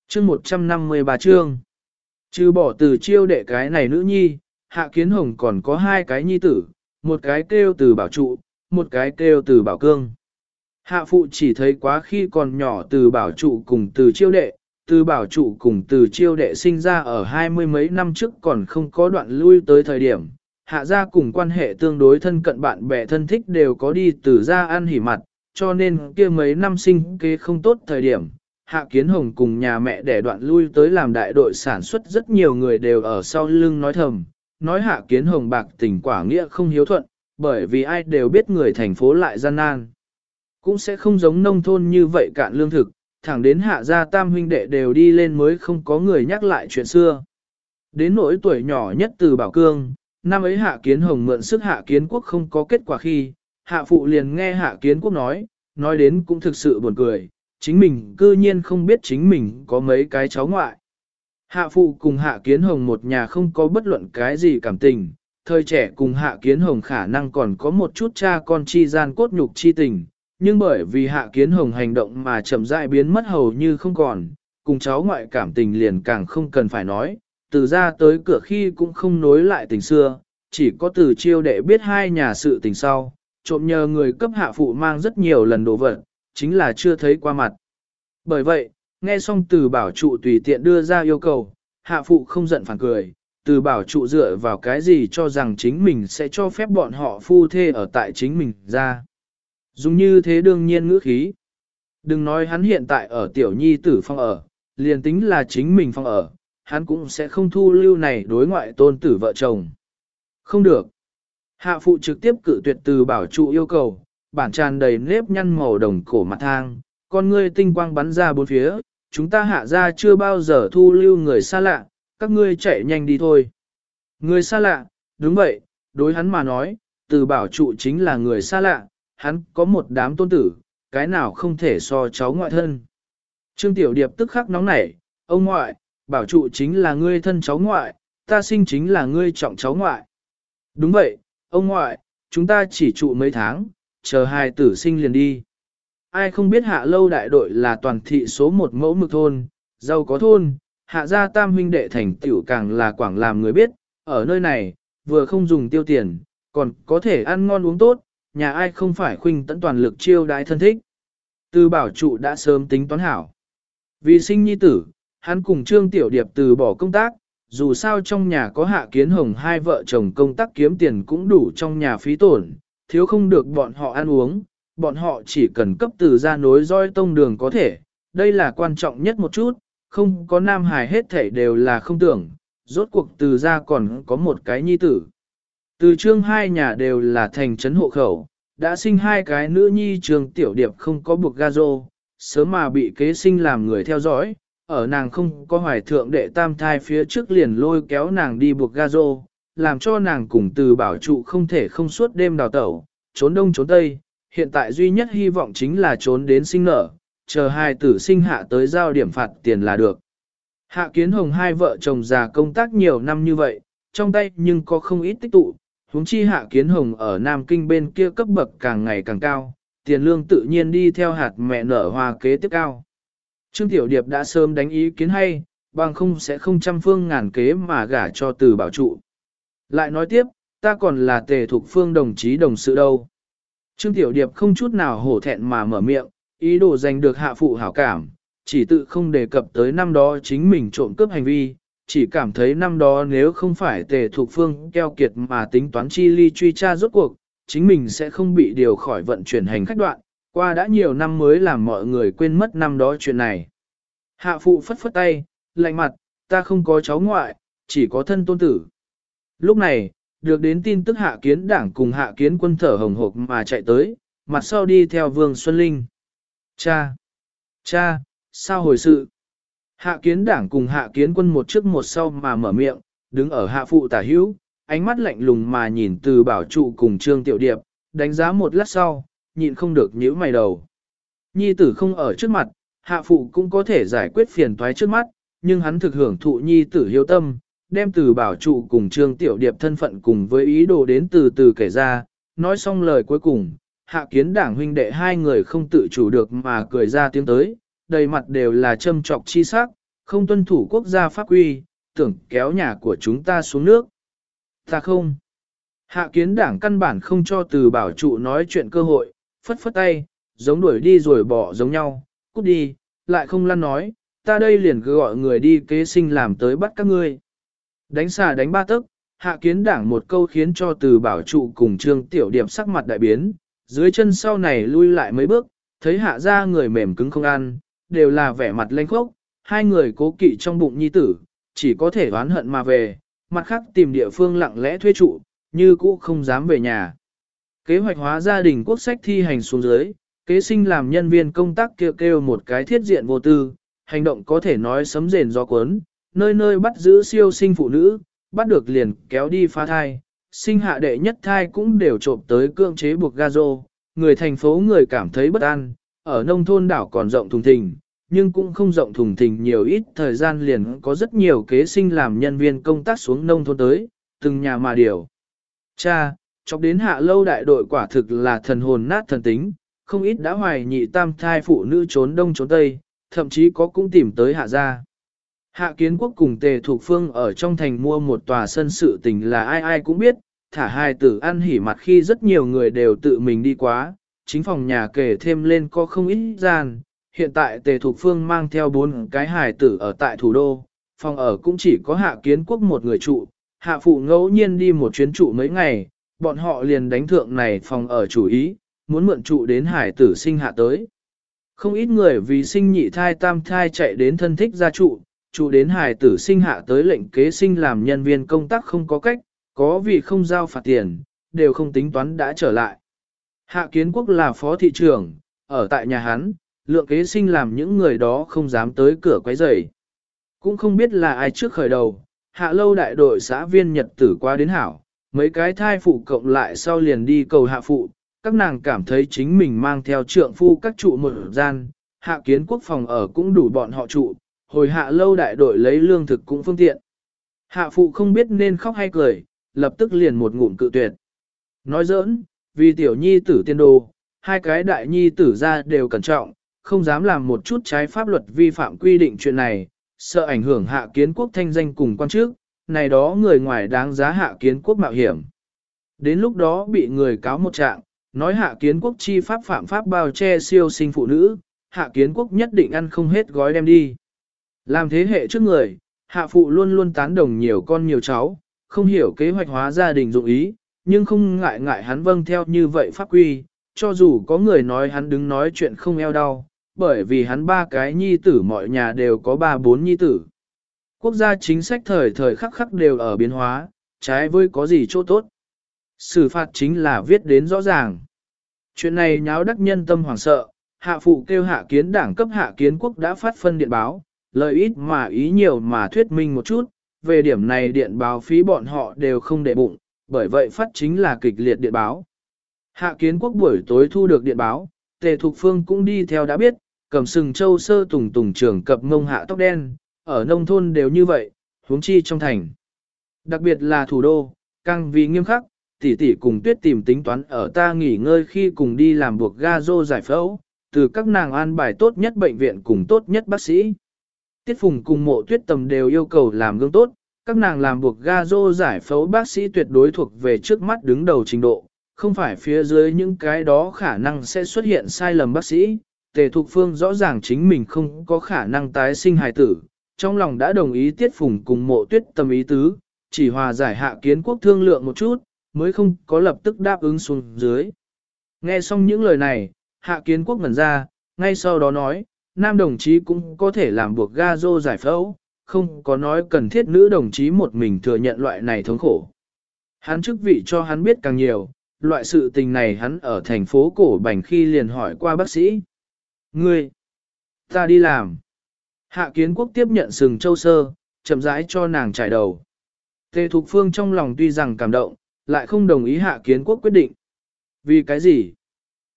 chương 153 chương. Chứ bỏ từ chiêu đệ cái này nữ nhi, hạ kiến hồng còn có hai cái nhi tử, một cái kêu từ bảo trụ, một cái kêu từ bảo cương. Hạ phụ chỉ thấy quá khi còn nhỏ từ bảo trụ cùng từ chiêu đệ, từ bảo trụ cùng từ chiêu đệ sinh ra ở hai mươi mấy năm trước còn không có đoạn lui tới thời điểm. Hạ gia cùng quan hệ tương đối thân cận bạn bè thân thích đều có đi từ gia ăn hỉ mặt, cho nên kia mấy năm sinh kế không tốt thời điểm. Hạ Kiến Hồng cùng nhà mẹ để đoạn lui tới làm đại đội sản xuất rất nhiều người đều ở sau lưng nói thầm, nói Hạ Kiến Hồng bạc tình quả nghĩa không hiếu thuận, bởi vì ai đều biết người thành phố lại gian nan cũng sẽ không giống nông thôn như vậy cạn lương thực, thẳng đến hạ gia tam huynh đệ đều đi lên mới không có người nhắc lại chuyện xưa. Đến nỗi tuổi nhỏ nhất từ Bảo Cương, năm ấy hạ kiến hồng mượn sức hạ kiến quốc không có kết quả khi, hạ phụ liền nghe hạ kiến quốc nói, nói đến cũng thực sự buồn cười, chính mình cư nhiên không biết chính mình có mấy cái cháu ngoại. Hạ phụ cùng hạ kiến hồng một nhà không có bất luận cái gì cảm tình, thời trẻ cùng hạ kiến hồng khả năng còn có một chút cha con chi gian cốt nhục chi tình, nhưng bởi vì hạ kiến hồng hành động mà chậm rãi biến mất hầu như không còn, cùng cháu ngoại cảm tình liền càng không cần phải nói, từ ra tới cửa khi cũng không nối lại tình xưa, chỉ có từ chiêu đệ biết hai nhà sự tình sau, trộm nhờ người cấp hạ phụ mang rất nhiều lần đồ vật, chính là chưa thấy qua mặt. Bởi vậy, nghe xong từ bảo trụ tùy tiện đưa ra yêu cầu, hạ phụ không giận phản cười, từ bảo trụ dựa vào cái gì cho rằng chính mình sẽ cho phép bọn họ phu thê ở tại chính mình ra. Dùng như thế đương nhiên ngữ khí. Đừng nói hắn hiện tại ở tiểu nhi tử phong ở, liền tính là chính mình phong ở, hắn cũng sẽ không thu lưu này đối ngoại tôn tử vợ chồng. Không được. Hạ phụ trực tiếp cự tuyệt từ bảo trụ yêu cầu, bản tràn đầy nếp nhăn màu đồng cổ mặt thang, con ngươi tinh quang bắn ra bốn phía, chúng ta hạ ra chưa bao giờ thu lưu người xa lạ, các ngươi chạy nhanh đi thôi. Người xa lạ, đúng vậy, đối hắn mà nói, từ bảo trụ chính là người xa lạ, hắn có một đám tôn tử, cái nào không thể so cháu ngoại thân. Trương Tiểu Điệp tức khắc nóng nảy, ông ngoại, bảo trụ chính là ngươi thân cháu ngoại, ta sinh chính là ngươi trọng cháu ngoại. Đúng vậy, ông ngoại, chúng ta chỉ trụ mấy tháng, chờ hai tử sinh liền đi. Ai không biết hạ lâu đại đội là toàn thị số một mẫu mực thôn, giàu có thôn, hạ gia tam huynh đệ thành tiểu càng là quảng làm người biết, ở nơi này, vừa không dùng tiêu tiền, còn có thể ăn ngon uống tốt, nhà ai không phải khuynh tận toàn lực chiêu đái thân thích. Từ bảo trụ đã sớm tính toán hảo. Vì sinh nhi tử, hắn cùng Trương Tiểu Điệp từ bỏ công tác, dù sao trong nhà có hạ kiến hồng hai vợ chồng công tác kiếm tiền cũng đủ trong nhà phí tổn, thiếu không được bọn họ ăn uống, bọn họ chỉ cần cấp từ ra nối roi tông đường có thể, đây là quan trọng nhất một chút, không có nam hài hết thể đều là không tưởng, rốt cuộc từ ra còn có một cái nhi tử. Từ trương hai nhà đều là thành trấn hộ khẩu, đã sinh hai cái nữ nhi trường tiểu điệp không có buộc ga rô, sớm mà bị kế sinh làm người theo dõi, ở nàng không có hoài thượng đệ tam thai phía trước liền lôi kéo nàng đi buộc ga rô, làm cho nàng cùng từ bảo trụ không thể không suốt đêm đào tẩu, trốn đông trốn tây, hiện tại duy nhất hy vọng chính là trốn đến sinh nở, chờ hai tử sinh hạ tới giao điểm phạt tiền là được. Hạ kiến hồng hai vợ chồng già công tác nhiều năm như vậy, trong tay nhưng có không ít tích tụ, huống chi hạ kiến hồng ở Nam Kinh bên kia cấp bậc càng ngày càng cao, tiền lương tự nhiên đi theo hạt mẹ nở hoa kế tiếp cao. Trương Tiểu Điệp đã sớm đánh ý kiến hay, bằng không sẽ không trăm phương ngàn kế mà gả cho từ bảo trụ. Lại nói tiếp, ta còn là tề thuộc phương đồng chí đồng sự đâu. Trương Tiểu Điệp không chút nào hổ thẹn mà mở miệng, ý đồ giành được hạ phụ hảo cảm, chỉ tự không đề cập tới năm đó chính mình trộm cướp hành vi, chỉ cảm thấy năm đó nếu không phải tề thuộc phương keo kiệt mà tính toán chi ly truy tra rốt cuộc, chính mình sẽ không bị điều khỏi vận chuyển hành khách đoạn, qua đã nhiều năm mới làm mọi người quên mất năm đó chuyện này. Hạ phụ phất phất tay, lạnh mặt, ta không có cháu ngoại, chỉ có thân tôn tử. Lúc này, được đến tin tức hạ kiến đảng cùng hạ kiến quân thở hồng hộc mà chạy tới, mặt sau đi theo vương Xuân Linh. Cha! Cha! Sao hồi sự? Hạ kiến đảng cùng hạ kiến quân một trước một sau mà mở miệng, đứng ở hạ phụ tả hữu, ánh mắt lạnh lùng mà nhìn từ bảo trụ cùng trương tiểu điệp, đánh giá một lát sau, nhịn không được nhíu mày đầu. Nhi tử không ở trước mặt, hạ phụ cũng có thể giải quyết phiền toái trước mắt, nhưng hắn thực hưởng thụ nhi tử hiếu tâm, đem từ bảo trụ cùng trương tiểu điệp thân phận cùng với ý đồ đến từ từ kể ra, nói xong lời cuối cùng, hạ kiến đảng huynh đệ hai người không tự chủ được mà cười ra tiếng tới, đầy mặt đều là châm trọc chi sắc, không tuân thủ quốc gia pháp quy, tưởng kéo nhà của chúng ta xuống nước. Ta không. Hạ kiến đảng căn bản không cho từ bảo trụ nói chuyện cơ hội, phất phất tay, giống đuổi đi rồi bỏ giống nhau, cút đi, lại không lăn nói, ta đây liền cứ gọi người đi kế sinh làm tới bắt các ngươi. Đánh xà đánh ba tức, hạ kiến đảng một câu khiến cho từ bảo trụ cùng trương tiểu điệp sắc mặt đại biến, dưới chân sau này lui lại mấy bước, thấy hạ ra người mềm cứng không ăn, đều là vẻ mặt lênh khốc, hai người cố kỵ trong bụng nhi tử, chỉ có thể oán hận mà về, mặt khác tìm địa phương lặng lẽ thuê trụ, như cũ không dám về nhà. Kế hoạch hóa gia đình quốc sách thi hành xuống dưới, Kế sinh làm nhân viên công tác kêu kêu một cái thiết diện vô tư, hành động có thể nói sấm rền do cuốn, nơi nơi bắt giữ siêu sinh phụ nữ, bắt được liền kéo đi phá thai, sinh hạ đệ nhất thai cũng đều trộm tới cưỡng chế buộc gazo, người thành phố người cảm thấy bất an, ở nông thôn đảo còn rộng thùng thình, nhưng cũng không rộng thùng thình nhiều ít thời gian liền có rất nhiều kế sinh làm nhân viên công tác xuống nông thôn tới, từng nhà mà điều. Cha, chọc đến hạ lâu đại đội quả thực là thần hồn nát thần tính, không ít đã hoài nhị tam thai phụ nữ trốn đông trốn tây, thậm chí có cũng tìm tới hạ gia. Hạ kiến quốc cùng tề thuộc phương ở trong thành mua một tòa sân sự tình là ai ai cũng biết, thả hai tử ăn hỉ mặt khi rất nhiều người đều tự mình đi quá, chính phòng nhà kể thêm lên có không ít gian. Hiện tại tề thuộc phương mang theo bốn cái hài tử ở tại thủ đô, phòng ở cũng chỉ có hạ kiến quốc một người trụ, hạ phụ ngẫu nhiên đi một chuyến trụ mấy ngày, bọn họ liền đánh thượng này phòng ở chủ ý, muốn mượn trụ đến hải tử sinh hạ tới. Không ít người vì sinh nhị thai tam thai chạy đến thân thích gia trụ, trụ đến hải tử sinh hạ tới lệnh kế sinh làm nhân viên công tác không có cách, có vì không giao phạt tiền, đều không tính toán đã trở lại. Hạ kiến quốc là phó thị trưởng, ở tại nhà hắn, lượng kế sinh làm những người đó không dám tới cửa quấy rầy. Cũng không biết là ai trước khởi đầu, hạ lâu đại đội xã viên nhật tử qua đến hảo, mấy cái thai phụ cộng lại sau liền đi cầu hạ phụ, các nàng cảm thấy chính mình mang theo trượng phu các trụ một gian, hạ kiến quốc phòng ở cũng đủ bọn họ trụ, hồi hạ lâu đại đội lấy lương thực cũng phương tiện. Hạ phụ không biết nên khóc hay cười, lập tức liền một ngụm cự tuyệt. Nói giỡn, vì tiểu nhi tử tiên đồ, hai cái đại nhi tử ra đều cẩn trọng, không dám làm một chút trái pháp luật vi phạm quy định chuyện này, sợ ảnh hưởng hạ kiến quốc thanh danh cùng quan chức, này đó người ngoài đáng giá hạ kiến quốc mạo hiểm. Đến lúc đó bị người cáo một trạng, nói hạ kiến quốc chi pháp phạm pháp bao che siêu sinh phụ nữ, hạ kiến quốc nhất định ăn không hết gói đem đi. Làm thế hệ trước người, hạ phụ luôn luôn tán đồng nhiều con nhiều cháu, không hiểu kế hoạch hóa gia đình dụng ý, nhưng không ngại ngại hắn vâng theo như vậy pháp quy, cho dù có người nói hắn đứng nói chuyện không eo đau, bởi vì hắn ba cái nhi tử mọi nhà đều có ba bốn nhi tử. Quốc gia chính sách thời thời khắc khắc đều ở biến hóa, trái với có gì chỗ tốt. Xử phạt chính là viết đến rõ ràng. Chuyện này nháo đắc nhân tâm hoảng sợ, hạ phụ kêu hạ kiến đảng cấp hạ kiến quốc đã phát phân điện báo, lời ít mà ý nhiều mà thuyết minh một chút, về điểm này điện báo phí bọn họ đều không để bụng, bởi vậy phát chính là kịch liệt điện báo. Hạ kiến quốc buổi tối thu được điện báo, tề thục phương cũng đi theo đã biết, cầm sừng châu sơ tùng tùng trưởng cập ngông hạ tóc đen, ở nông thôn đều như vậy, huống chi trong thành. Đặc biệt là thủ đô, càng vì nghiêm khắc, tỷ tỷ cùng tuyết tìm tính toán ở ta nghỉ ngơi khi cùng đi làm buộc ga rô giải phẫu, từ các nàng an bài tốt nhất bệnh viện cùng tốt nhất bác sĩ. Tiết Phùng cùng mộ tuyết tầm đều yêu cầu làm gương tốt, các nàng làm buộc ga rô giải phẫu bác sĩ tuyệt đối thuộc về trước mắt đứng đầu trình độ, không phải phía dưới những cái đó khả năng sẽ xuất hiện sai lầm bác sĩ. Tề Thục Phương rõ ràng chính mình không có khả năng tái sinh hài tử, trong lòng đã đồng ý Tiết Phùng cùng mộ tuyết tâm ý tứ, chỉ hòa giải hạ kiến quốc thương lượng một chút, mới không có lập tức đáp ứng xuống dưới. Nghe xong những lời này, hạ kiến quốc ngẩn ra, ngay sau đó nói, nam đồng chí cũng có thể làm buộc ga dô giải phẫu, không có nói cần thiết nữ đồng chí một mình thừa nhận loại này thống khổ. Hắn chức vị cho hắn biết càng nhiều, loại sự tình này hắn ở thành phố cổ bành khi liền hỏi qua bác sĩ. Ngươi, ta đi làm. Hạ kiến quốc tiếp nhận sừng châu sơ, chậm rãi cho nàng trải đầu. Tề Thục Phương trong lòng tuy rằng cảm động, lại không đồng ý hạ kiến quốc quyết định. Vì cái gì?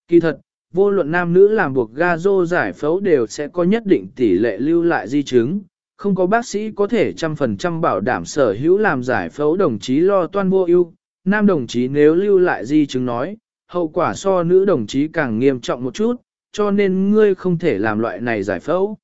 Kỳ thật, vô luận nam nữ làm buộc ga dô giải phẫu đều sẽ có nhất định tỷ lệ lưu lại di chứng. Không có bác sĩ có thể trăm phần trăm bảo đảm sở hữu làm giải phẫu đồng chí lo toan vô ưu. Nam đồng chí nếu lưu lại di chứng nói, hậu quả so nữ đồng chí càng nghiêm trọng một chút, cho nên ngươi không thể làm loại này giải phẫu.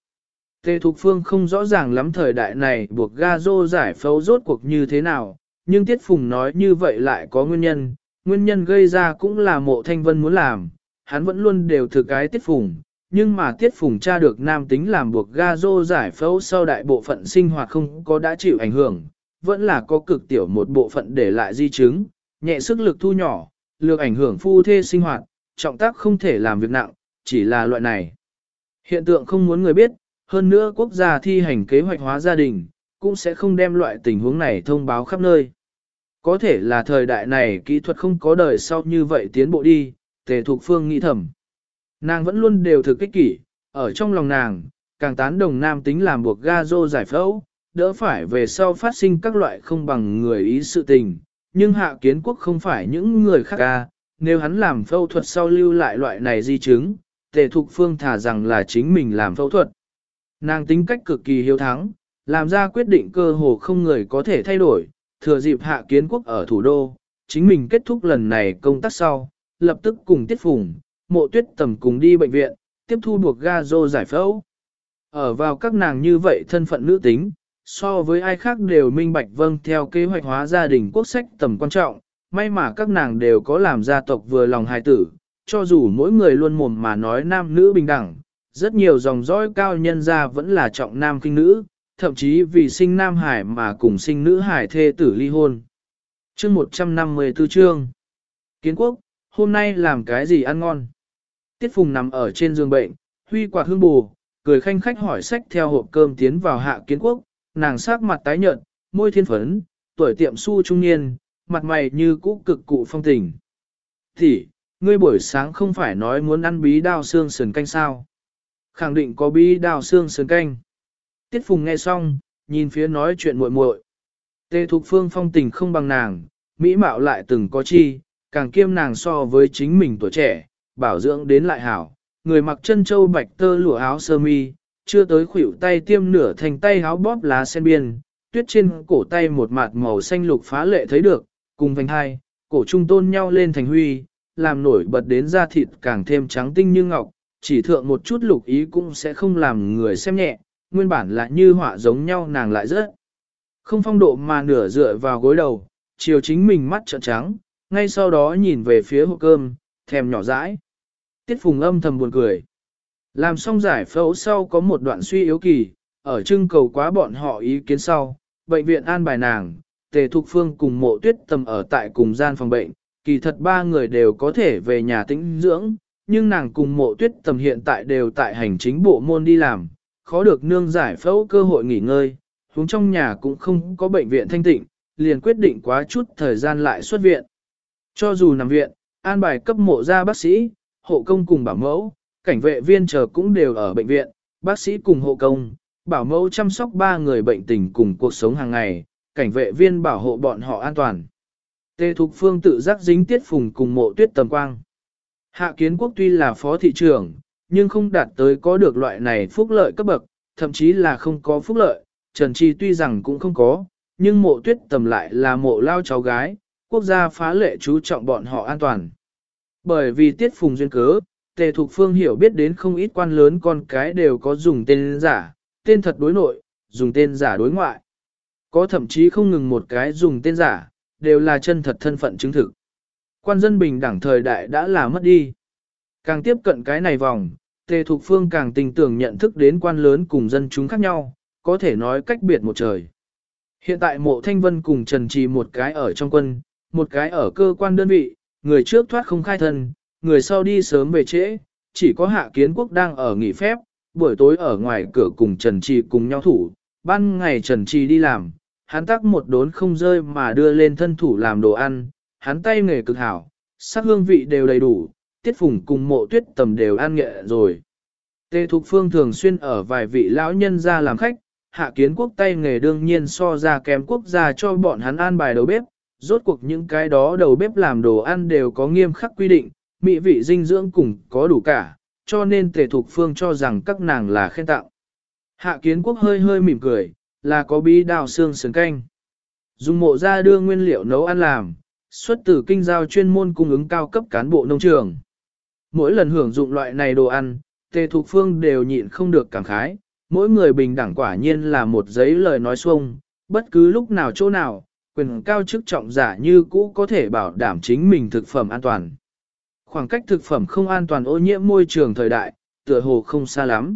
Tề Thục Phương không rõ ràng lắm thời đại này buộc ga dô giải phẫu rốt cuộc như thế nào, nhưng Tiết Phùng nói như vậy lại có nguyên nhân, nguyên nhân gây ra cũng là mộ thanh vân muốn làm, hắn vẫn luôn đều thực cái Tiết Phùng, nhưng mà Tiết Phùng tra được nam tính làm buộc ga dô giải phẫu sau đại bộ phận sinh hoạt không có đã chịu ảnh hưởng, vẫn là có cực tiểu một bộ phận để lại di chứng, nhẹ sức lực thu nhỏ, lược ảnh hưởng phu thê sinh hoạt, trọng tác không thể làm việc nặng, chỉ là loại này. Hiện tượng không muốn người biết, hơn nữa quốc gia thi hành kế hoạch hóa gia đình, cũng sẽ không đem loại tình huống này thông báo khắp nơi. Có thể là thời đại này kỹ thuật không có đời sau như vậy tiến bộ đi, tề thuộc phương nghĩ thầm. Nàng vẫn luôn đều thực kích kỷ, ở trong lòng nàng, càng tán đồng nam tính làm buộc ga dô giải phẫu, đỡ phải về sau phát sinh các loại không bằng người ý sự tình. Nhưng hạ kiến quốc không phải những người khác ca, nếu hắn làm phẫu thuật sau lưu lại loại này di chứng, tề thục phương thả rằng là chính mình làm phẫu thuật. Nàng tính cách cực kỳ hiếu thắng, làm ra quyết định cơ hồ không người có thể thay đổi, thừa dịp hạ kiến quốc ở thủ đô, chính mình kết thúc lần này công tác sau, lập tức cùng tiết phùng, mộ tuyết tầm cùng đi bệnh viện, tiếp thu buộc ga dô giải phẫu. Ở vào các nàng như vậy thân phận nữ tính, so với ai khác đều minh bạch vâng theo kế hoạch hóa gia đình quốc sách tầm quan trọng, may mà các nàng đều có làm gia tộc vừa lòng hài tử, cho dù mỗi người luôn mồm mà nói nam nữ bình đẳng, rất nhiều dòng dõi cao nhân gia vẫn là trọng nam kinh nữ, thậm chí vì sinh nam hải mà cùng sinh nữ hải thê tử ly hôn. Chương 154 chương Kiến quốc, hôm nay làm cái gì ăn ngon? Tiết Phùng nằm ở trên giường bệnh, huy quạt hương bù, cười khanh khách hỏi sách theo hộp cơm tiến vào hạ kiến quốc, nàng sắc mặt tái nhợt, môi thiên phấn, tuổi tiệm su trung niên, mặt mày như cũ cực cụ phong tình. Thì, ngươi buổi sáng không phải nói muốn ăn bí đao xương sườn canh sao? Khẳng định có bí đao xương sườn canh. Tiết Phùng nghe xong, nhìn phía nói chuyện muội muội. Tê Thục Phương phong tình không bằng nàng, mỹ mạo lại từng có chi, càng kiêm nàng so với chính mình tuổi trẻ, bảo dưỡng đến lại hảo. Người mặc chân châu bạch tơ lụa áo sơ mi, chưa tới khuỷu tay tiêm nửa thành tay áo bóp lá sen biên, tuyết trên cổ tay một mạt màu xanh lục phá lệ thấy được, cùng vành hai, cổ trung tôn nhau lên thành huy, làm nổi bật đến da thịt càng thêm trắng tinh như ngọc, chỉ thượng một chút lục ý cũng sẽ không làm người xem nhẹ, nguyên bản là như họa giống nhau nàng lại rất. Không phong độ mà nửa dựa vào gối đầu, chiều chính mình mắt trợn trắng, ngay sau đó nhìn về phía hộp cơm, thèm nhỏ dãi. Tiết phùng âm thầm buồn cười. Làm xong giải phẫu sau có một đoạn suy yếu kỳ, ở trưng cầu quá bọn họ ý kiến sau, bệnh viện an bài nàng, tề thục phương cùng mộ tuyết tầm ở tại cùng gian phòng bệnh, kỳ thật ba người đều có thể về nhà tĩnh dưỡng, nhưng nàng cùng mộ tuyết tầm hiện tại đều tại hành chính bộ môn đi làm, khó được nương giải phẫu cơ hội nghỉ ngơi, huống trong nhà cũng không có bệnh viện thanh tịnh, liền quyết định quá chút thời gian lại xuất viện. Cho dù nằm viện, an bài cấp mộ ra bác sĩ, hộ công cùng bảo mẫu, cảnh vệ viên chờ cũng đều ở bệnh viện, bác sĩ cùng hộ công, bảo mẫu chăm sóc ba người bệnh tình cùng cuộc sống hàng ngày, cảnh vệ viên bảo hộ bọn họ an toàn. Tề Thục Phương tự giác dính tiết phùng cùng mộ tuyết tầm quang. Hạ kiến quốc tuy là phó thị trưởng, nhưng không đạt tới có được loại này phúc lợi cấp bậc, thậm chí là không có phúc lợi, Trần Chi tuy rằng cũng không có, nhưng mộ tuyết tầm lại là mộ lao cháu gái, quốc gia phá lệ chú trọng bọn họ an toàn. Bởi vì tiết phùng duyên cớ, Tề Thục Phương hiểu biết đến không ít quan lớn con cái đều có dùng tên giả, tên thật đối nội, dùng tên giả đối ngoại. Có thậm chí không ngừng một cái dùng tên giả, đều là chân thật thân phận chứng thực. Quan dân bình đẳng thời đại đã là mất đi. Càng tiếp cận cái này vòng, Tề Thục Phương càng tình tưởng nhận thức đến quan lớn cùng dân chúng khác nhau, có thể nói cách biệt một trời. Hiện tại mộ thanh vân cùng Trần Trì một cái ở trong quân, một cái ở cơ quan đơn vị, người trước thoát không khai thân, người sau đi sớm về trễ, chỉ có hạ kiến quốc đang ở nghỉ phép, buổi tối ở ngoài cửa cùng Trần Trì cùng nhau thủ, ban ngày Trần Trì đi làm, hắn tắc một đốn không rơi mà đưa lên thân thủ làm đồ ăn, hắn tay nghề cực hảo, sắc hương vị đều đầy đủ, tiết phùng cùng mộ tuyết tầm đều ăn nghệ rồi. Tê Thục Phương thường xuyên ở vài vị lão nhân ra làm khách, hạ kiến quốc tay nghề đương nhiên so ra kém quốc gia cho bọn hắn an bài đầu bếp, rốt cuộc những cái đó đầu bếp làm đồ ăn đều có nghiêm khắc quy định, mỹ vị dinh dưỡng cùng có đủ cả, cho nên tề thục phương cho rằng các nàng là khen tặng. Hạ kiến quốc hơi hơi mỉm cười, là có bí đào xương sườn canh. Dùng mộ ra đưa nguyên liệu nấu ăn làm, xuất từ kinh giao chuyên môn cung ứng cao cấp cán bộ nông trường. Mỗi lần hưởng dụng loại này đồ ăn, tề thục phương đều nhịn không được cảm khái, mỗi người bình đẳng quả nhiên là một giấy lời nói xuông, bất cứ lúc nào chỗ nào, quyền cao chức trọng giả như cũ có thể bảo đảm chính mình thực phẩm an toàn. Khoảng cách thực phẩm không an toàn ô nhiễm môi trường thời đại, tựa hồ không xa lắm.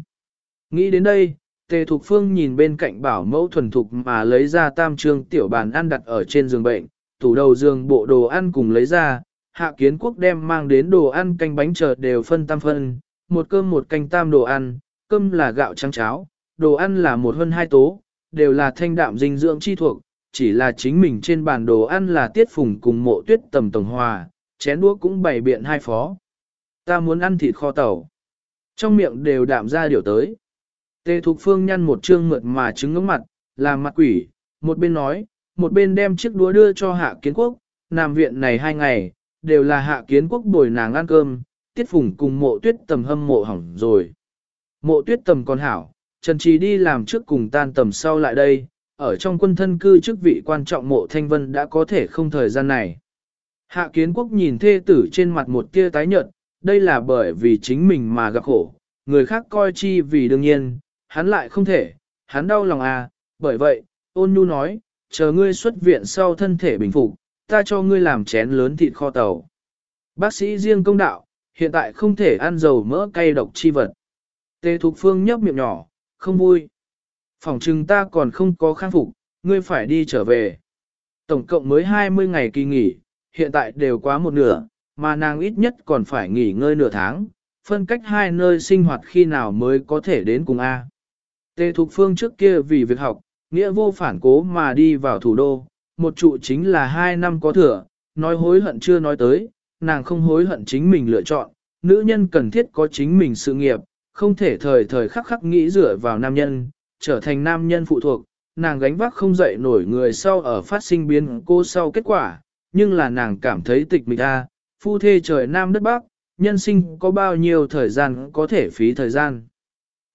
Nghĩ đến đây, Tề Thục Phương nhìn bên cạnh bảo mẫu thuần thục mà lấy ra tam trương tiểu bàn ăn đặt ở trên giường bệnh, tủ đầu giường bộ đồ ăn cùng lấy ra, hạ kiến quốc đem mang đến đồ ăn canh bánh chợt đều phân tam phân, một cơm một canh tam đồ ăn, cơm là gạo trắng cháo, đồ ăn là một hơn hai tố, đều là thanh đạm dinh dưỡng chi thuộc, chỉ là chính mình trên bàn đồ ăn là tiết phùng cùng mộ tuyết tầm tổng hòa, chén đũa cũng bày biện hai phó. Ta muốn ăn thịt kho tàu. Trong miệng đều đạm ra điều tới. Tề Thục Phương nhăn một trương mượt mà trứng ngưỡng mặt, làm mặt quỷ, một bên nói, một bên đem chiếc đũa đưa cho hạ kiến quốc, nằm viện này hai ngày, đều là hạ kiến quốc bồi nàng ăn cơm, tiết phùng cùng mộ tuyết tầm hâm mộ hỏng rồi. Mộ tuyết tầm còn hảo, Trần Trí đi làm trước cùng tan tầm sau lại đây, ở trong quân thân cư chức vị quan trọng mộ thanh vân đã có thể không thời gian này. Hạ kiến quốc nhìn thê tử trên mặt một tia tái nhợt, đây là bởi vì chính mình mà gặp khổ, người khác coi chi vì đương nhiên, hắn lại không thể, hắn đau lòng à, bởi vậy, ôn nhu nói, chờ ngươi xuất viện sau thân thể bình phục, ta cho ngươi làm chén lớn thịt kho tàu. Bác sĩ riêng công đạo, hiện tại không thể ăn dầu mỡ cay độc chi vật. Tề Thục Phương nhấp miệng nhỏ, không vui. Phòng trừng ta còn không có khang phục, ngươi phải đi trở về. Tổng cộng mới 20 ngày kỳ nghỉ, hiện tại đều quá một nửa, mà nàng ít nhất còn phải nghỉ ngơi nửa tháng, phân cách hai nơi sinh hoạt khi nào mới có thể đến cùng A. Tề Thục Phương trước kia vì việc học, nghĩa vô phản cố mà đi vào thủ đô, một trụ chính là hai năm có thừa, nói hối hận chưa nói tới, nàng không hối hận chính mình lựa chọn, nữ nhân cần thiết có chính mình sự nghiệp, không thể thời thời khắc khắc nghĩ dựa vào nam nhân, trở thành nam nhân phụ thuộc, nàng gánh vác không dậy nổi người sau ở phát sinh biến cô sau kết quả, nhưng là nàng cảm thấy tịch mịch a, phu thê trời nam đất bắc, nhân sinh có bao nhiêu thời gian có thể phí thời gian.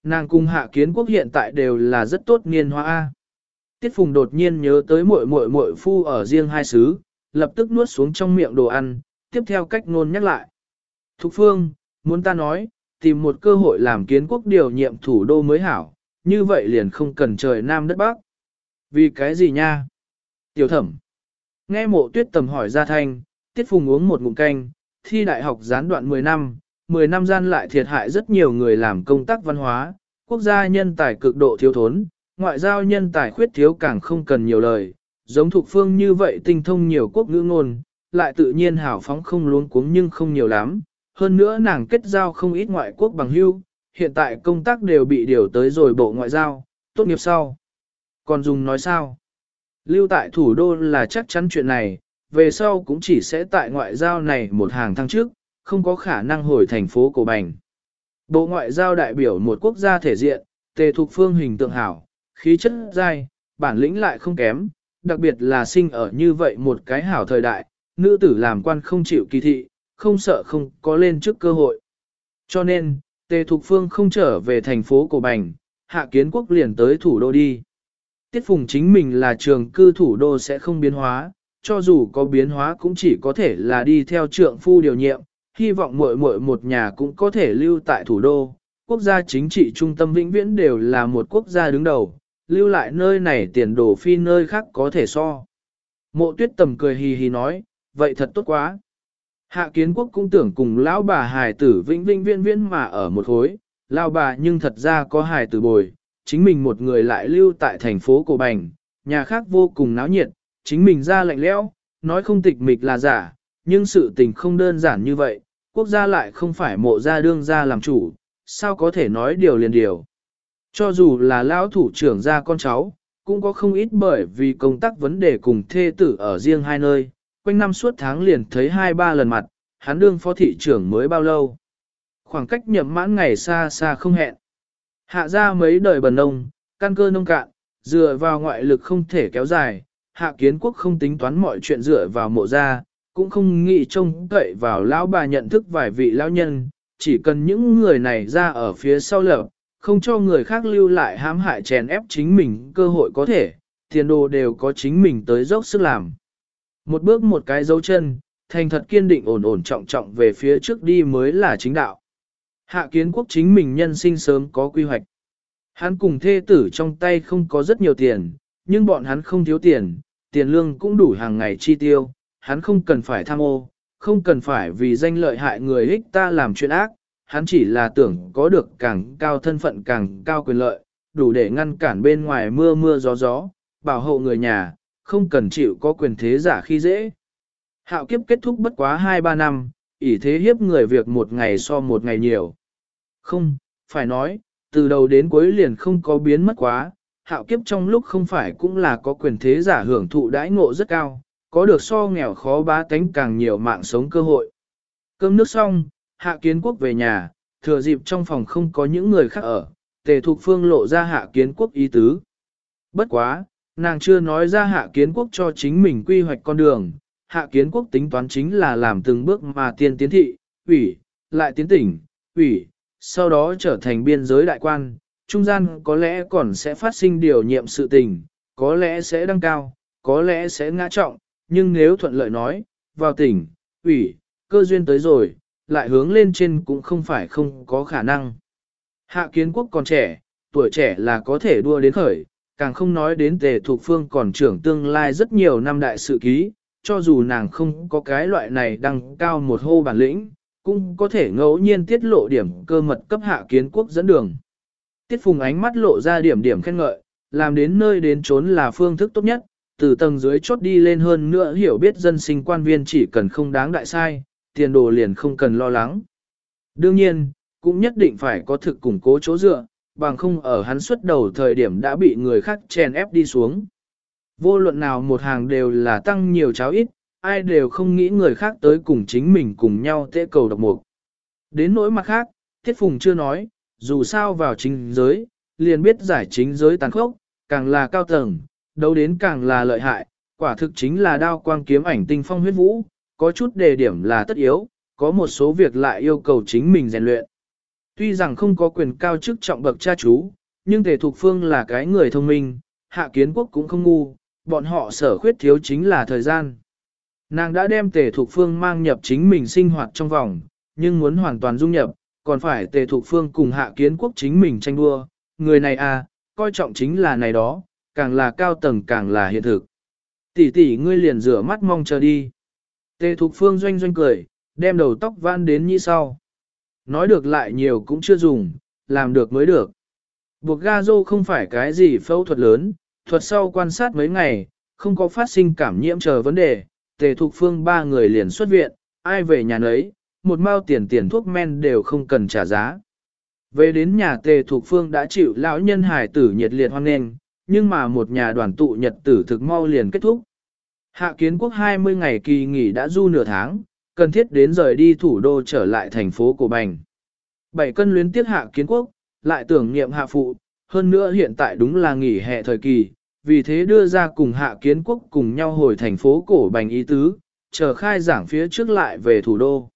Nàng cùng hạ kiến quốc hiện tại đều là rất tốt niên hoa A. Tiết Phùng đột nhiên nhớ tới muội muội muội phu ở riêng hai xứ, lập tức nuốt xuống trong miệng đồ ăn, tiếp theo cách nôn nhắc lại. Thục Phương, muốn ta nói, tìm một cơ hội làm kiến quốc điều nhiệm thủ đô mới hảo, như vậy liền không cần trời nam đất bắc. Vì cái gì nha? Tiểu thẩm. Nghe mộ tuyết tầm hỏi ra thanh, Tiết Phùng uống một ngụm canh, thi đại học gián đoạn 10 năm, 10 năm gian lại thiệt hại rất nhiều người làm công tác văn hóa, quốc gia nhân tài cực độ thiếu thốn, ngoại giao nhân tài khuyết thiếu càng không cần nhiều lời, giống thuộc phương như vậy tinh thông nhiều quốc ngữ ngôn, lại tự nhiên hảo phóng không luống cuống nhưng không nhiều lắm. Hơn nữa nàng kết giao không ít ngoại quốc bằng hưu, hiện tại công tác đều bị điều tới rồi bộ ngoại giao, tốt nghiệp sau. Còn dùng nói sao? Lưu tại thủ đô là chắc chắn chuyện này, về sau cũng chỉ sẽ tại ngoại giao này một hàng thăng trước, không có khả năng hồi thành phố cổ bành. Bộ ngoại giao đại biểu một quốc gia thể diện, tề thuộc phương hình tượng hảo, khí chất dai, bản lĩnh lại không kém, đặc biệt là sinh ở như vậy một cái hảo thời đại, nữ tử làm quan không chịu kỳ thị, không sợ không có lên trước cơ hội. Cho nên, Tề Thục Phương không trở về thành phố Cổ Bành, Hạ Kiến Quốc liền tới thủ đô đi. Tiết Phùng chính mình là trường cư thủ đô sẽ không biến hóa, cho dù có biến hóa cũng chỉ có thể là đi theo trượng phu điều nhiệm, hy vọng muội muội một nhà cũng có thể lưu tại thủ đô. Quốc gia chính trị trung tâm vĩnh viễn đều là một quốc gia đứng đầu, lưu lại nơi này tiền đồ phi nơi khác có thể so. Mộ tuyết tầm cười hì hì nói, vậy thật tốt quá. Hạ kiến quốc cũng tưởng cùng lão bà hài tử vĩnh vĩnh viễn viễn mà ở một khối, lão bà nhưng thật ra có hài tử bồi, chính mình một người lại lưu tại thành phố Cổ Bành, nhà khác vô cùng náo nhiệt, chính mình ra lạnh lẽo, nói không tịch mịch là giả, nhưng sự tình không đơn giản như vậy, quốc gia lại không phải mộ gia đương gia làm chủ, sao có thể nói điều liền điều. Cho dù là lão thủ trưởng gia con cháu, cũng có không ít bởi vì công tác vấn đề cùng thê tử ở riêng hai nơi, quanh năm suốt tháng liền thấy hai ba lần mặt, hắn đương phó thị trưởng mới bao lâu. Khoảng cách nhậm mãn ngày xa xa không hẹn. Hạ ra mấy đời bần nông, căn cơ nông cạn, dựa vào ngoại lực không thể kéo dài, hạ kiến quốc không tính toán mọi chuyện dựa vào mộ gia, cũng không nghĩ trông cậy vào lão bà nhận thức vài vị lão nhân, chỉ cần những người này ra ở phía sau lở không cho người khác lưu lại hãm hại chèn ép chính mình cơ hội có thể, tiền đồ đều có chính mình tới dốc sức làm. Một bước một cái dấu chân, thành thật kiên định ổn ổn trọng trọng về phía trước đi mới là chính đạo. Hạ kiến quốc chính mình nhân sinh sớm có quy hoạch. Hắn cùng thê tử trong tay không có rất nhiều tiền, nhưng bọn hắn không thiếu tiền, tiền lương cũng đủ hàng ngày chi tiêu, hắn không cần phải tham ô, không cần phải vì danh lợi hại người ích ta làm chuyện ác, hắn chỉ là tưởng có được càng cao thân phận càng cao quyền lợi, đủ để ngăn cản bên ngoài mưa mưa gió gió, bảo hộ người nhà, không cần chịu có quyền thế giả khi dễ. Hạo kiếp kết thúc bất quá 2-3 năm, ỷ thế hiếp người việc một ngày so một ngày nhiều. Không, phải nói, từ đầu đến cuối liền không có biến mất quá, hạo kiếp trong lúc không phải cũng là có quyền thế giả hưởng thụ đãi ngộ rất cao, có được so nghèo khó bá tánh càng nhiều mạng sống cơ hội. Cơm nước xong, hạ kiến quốc về nhà, thừa dịp trong phòng không có những người khác ở, tề thục phương lộ ra hạ kiến quốc ý tứ. Bất quá, nàng chưa nói ra hạ kiến quốc cho chính mình quy hoạch con đường, hạ kiến quốc tính toán chính là làm từng bước mà tiên tiến thị, ủy, lại tiến tỉnh, ủy, sau đó trở thành biên giới đại quan, trung gian có lẽ còn sẽ phát sinh điều nhiệm sự tình, có lẽ sẽ đăng cao, có lẽ sẽ ngã trọng, nhưng nếu thuận lợi nói, vào tỉnh, ủy, cơ duyên tới rồi, lại hướng lên trên cũng không phải không có khả năng. Hạ kiến quốc còn trẻ, tuổi trẻ là có thể đua đến khởi, càng không nói đến tề thuộc phương còn trưởng tương lai rất nhiều năm đại sự ký, cho dù nàng không có cái loại này đăng cao một hô bản lĩnh, cũng có thể ngẫu nhiên tiết lộ điểm cơ mật cấp hạ kiến quốc dẫn đường. Tiết phùng ánh mắt lộ ra điểm điểm khen ngợi, làm đến nơi đến trốn là phương thức tốt nhất, từ tầng dưới chốt đi lên hơn nữa hiểu biết dân sinh quan viên chỉ cần không đáng đại sai, tiền đồ liền không cần lo lắng. Đương nhiên, cũng nhất định phải có thực củng cố chỗ dựa, bằng không ở hắn xuất đầu thời điểm đã bị người khác chèn ép đi xuống. Vô luận nào một hàng đều là tăng nhiều cháo ít, ai đều không nghĩ người khác tới cùng chính mình cùng nhau tệ cầu độc mục. Đến nỗi mặt khác, Thiết Phùng chưa nói, dù sao vào chính giới, liền biết giải chính giới tàn khốc, càng là cao tầng, đấu đến càng là lợi hại, quả thực chính là đao quang kiếm ảnh tinh phong huyết vũ, có chút đề điểm là tất yếu, có một số việc lại yêu cầu chính mình rèn luyện. Tuy rằng không có quyền cao chức trọng bậc cha chú, nhưng Tề Thục Phương là cái người thông minh, Hạ Kiến Quốc cũng không ngu, bọn họ sở khuyết thiếu chính là thời gian. Nàng đã đem Tề Thục Phương mang nhập chính mình sinh hoạt trong vòng, nhưng muốn hoàn toàn dung nhập, còn phải Tề Thục Phương cùng Hạ Kiến Quốc chính mình tranh đua, người này à, coi trọng chính là này đó, càng là cao tầng càng là hiện thực. Tỷ tỷ ngươi liền rửa mắt mong chờ đi. Tề Thục Phương doanh doanh cười, đem đầu tóc van đến như sau. Nói được lại nhiều cũng chưa dùng, làm được mới được. Buộc ga dô không phải cái gì phẫu thuật lớn, thuật sau quan sát mấy ngày, không có phát sinh cảm nhiễm chờ vấn đề. Tề Thục Phương ba người liền xuất viện, ai về nhà nấy, một mao tiền tiền thuốc men đều không cần trả giá. Về đến nhà Tề Thục Phương đã chịu lão nhân hải tử nhiệt liệt hoan nghênh, nhưng mà một nhà đoàn tụ nhật tử thực mau liền kết thúc. Hạ kiến quốc 20 ngày kỳ nghỉ đã du nửa tháng, cần thiết đến rời đi thủ đô trở lại thành phố Cổ Bành. Bảy cân luyến tiếc hạ kiến quốc, lại tưởng niệm hạ phụ, hơn nữa hiện tại đúng là nghỉ hè thời kỳ, vì thế đưa ra cùng hạ kiến quốc cùng nhau hồi thành phố Cổ Bành ý tứ, chờ khai giảng phía trước lại về thủ đô.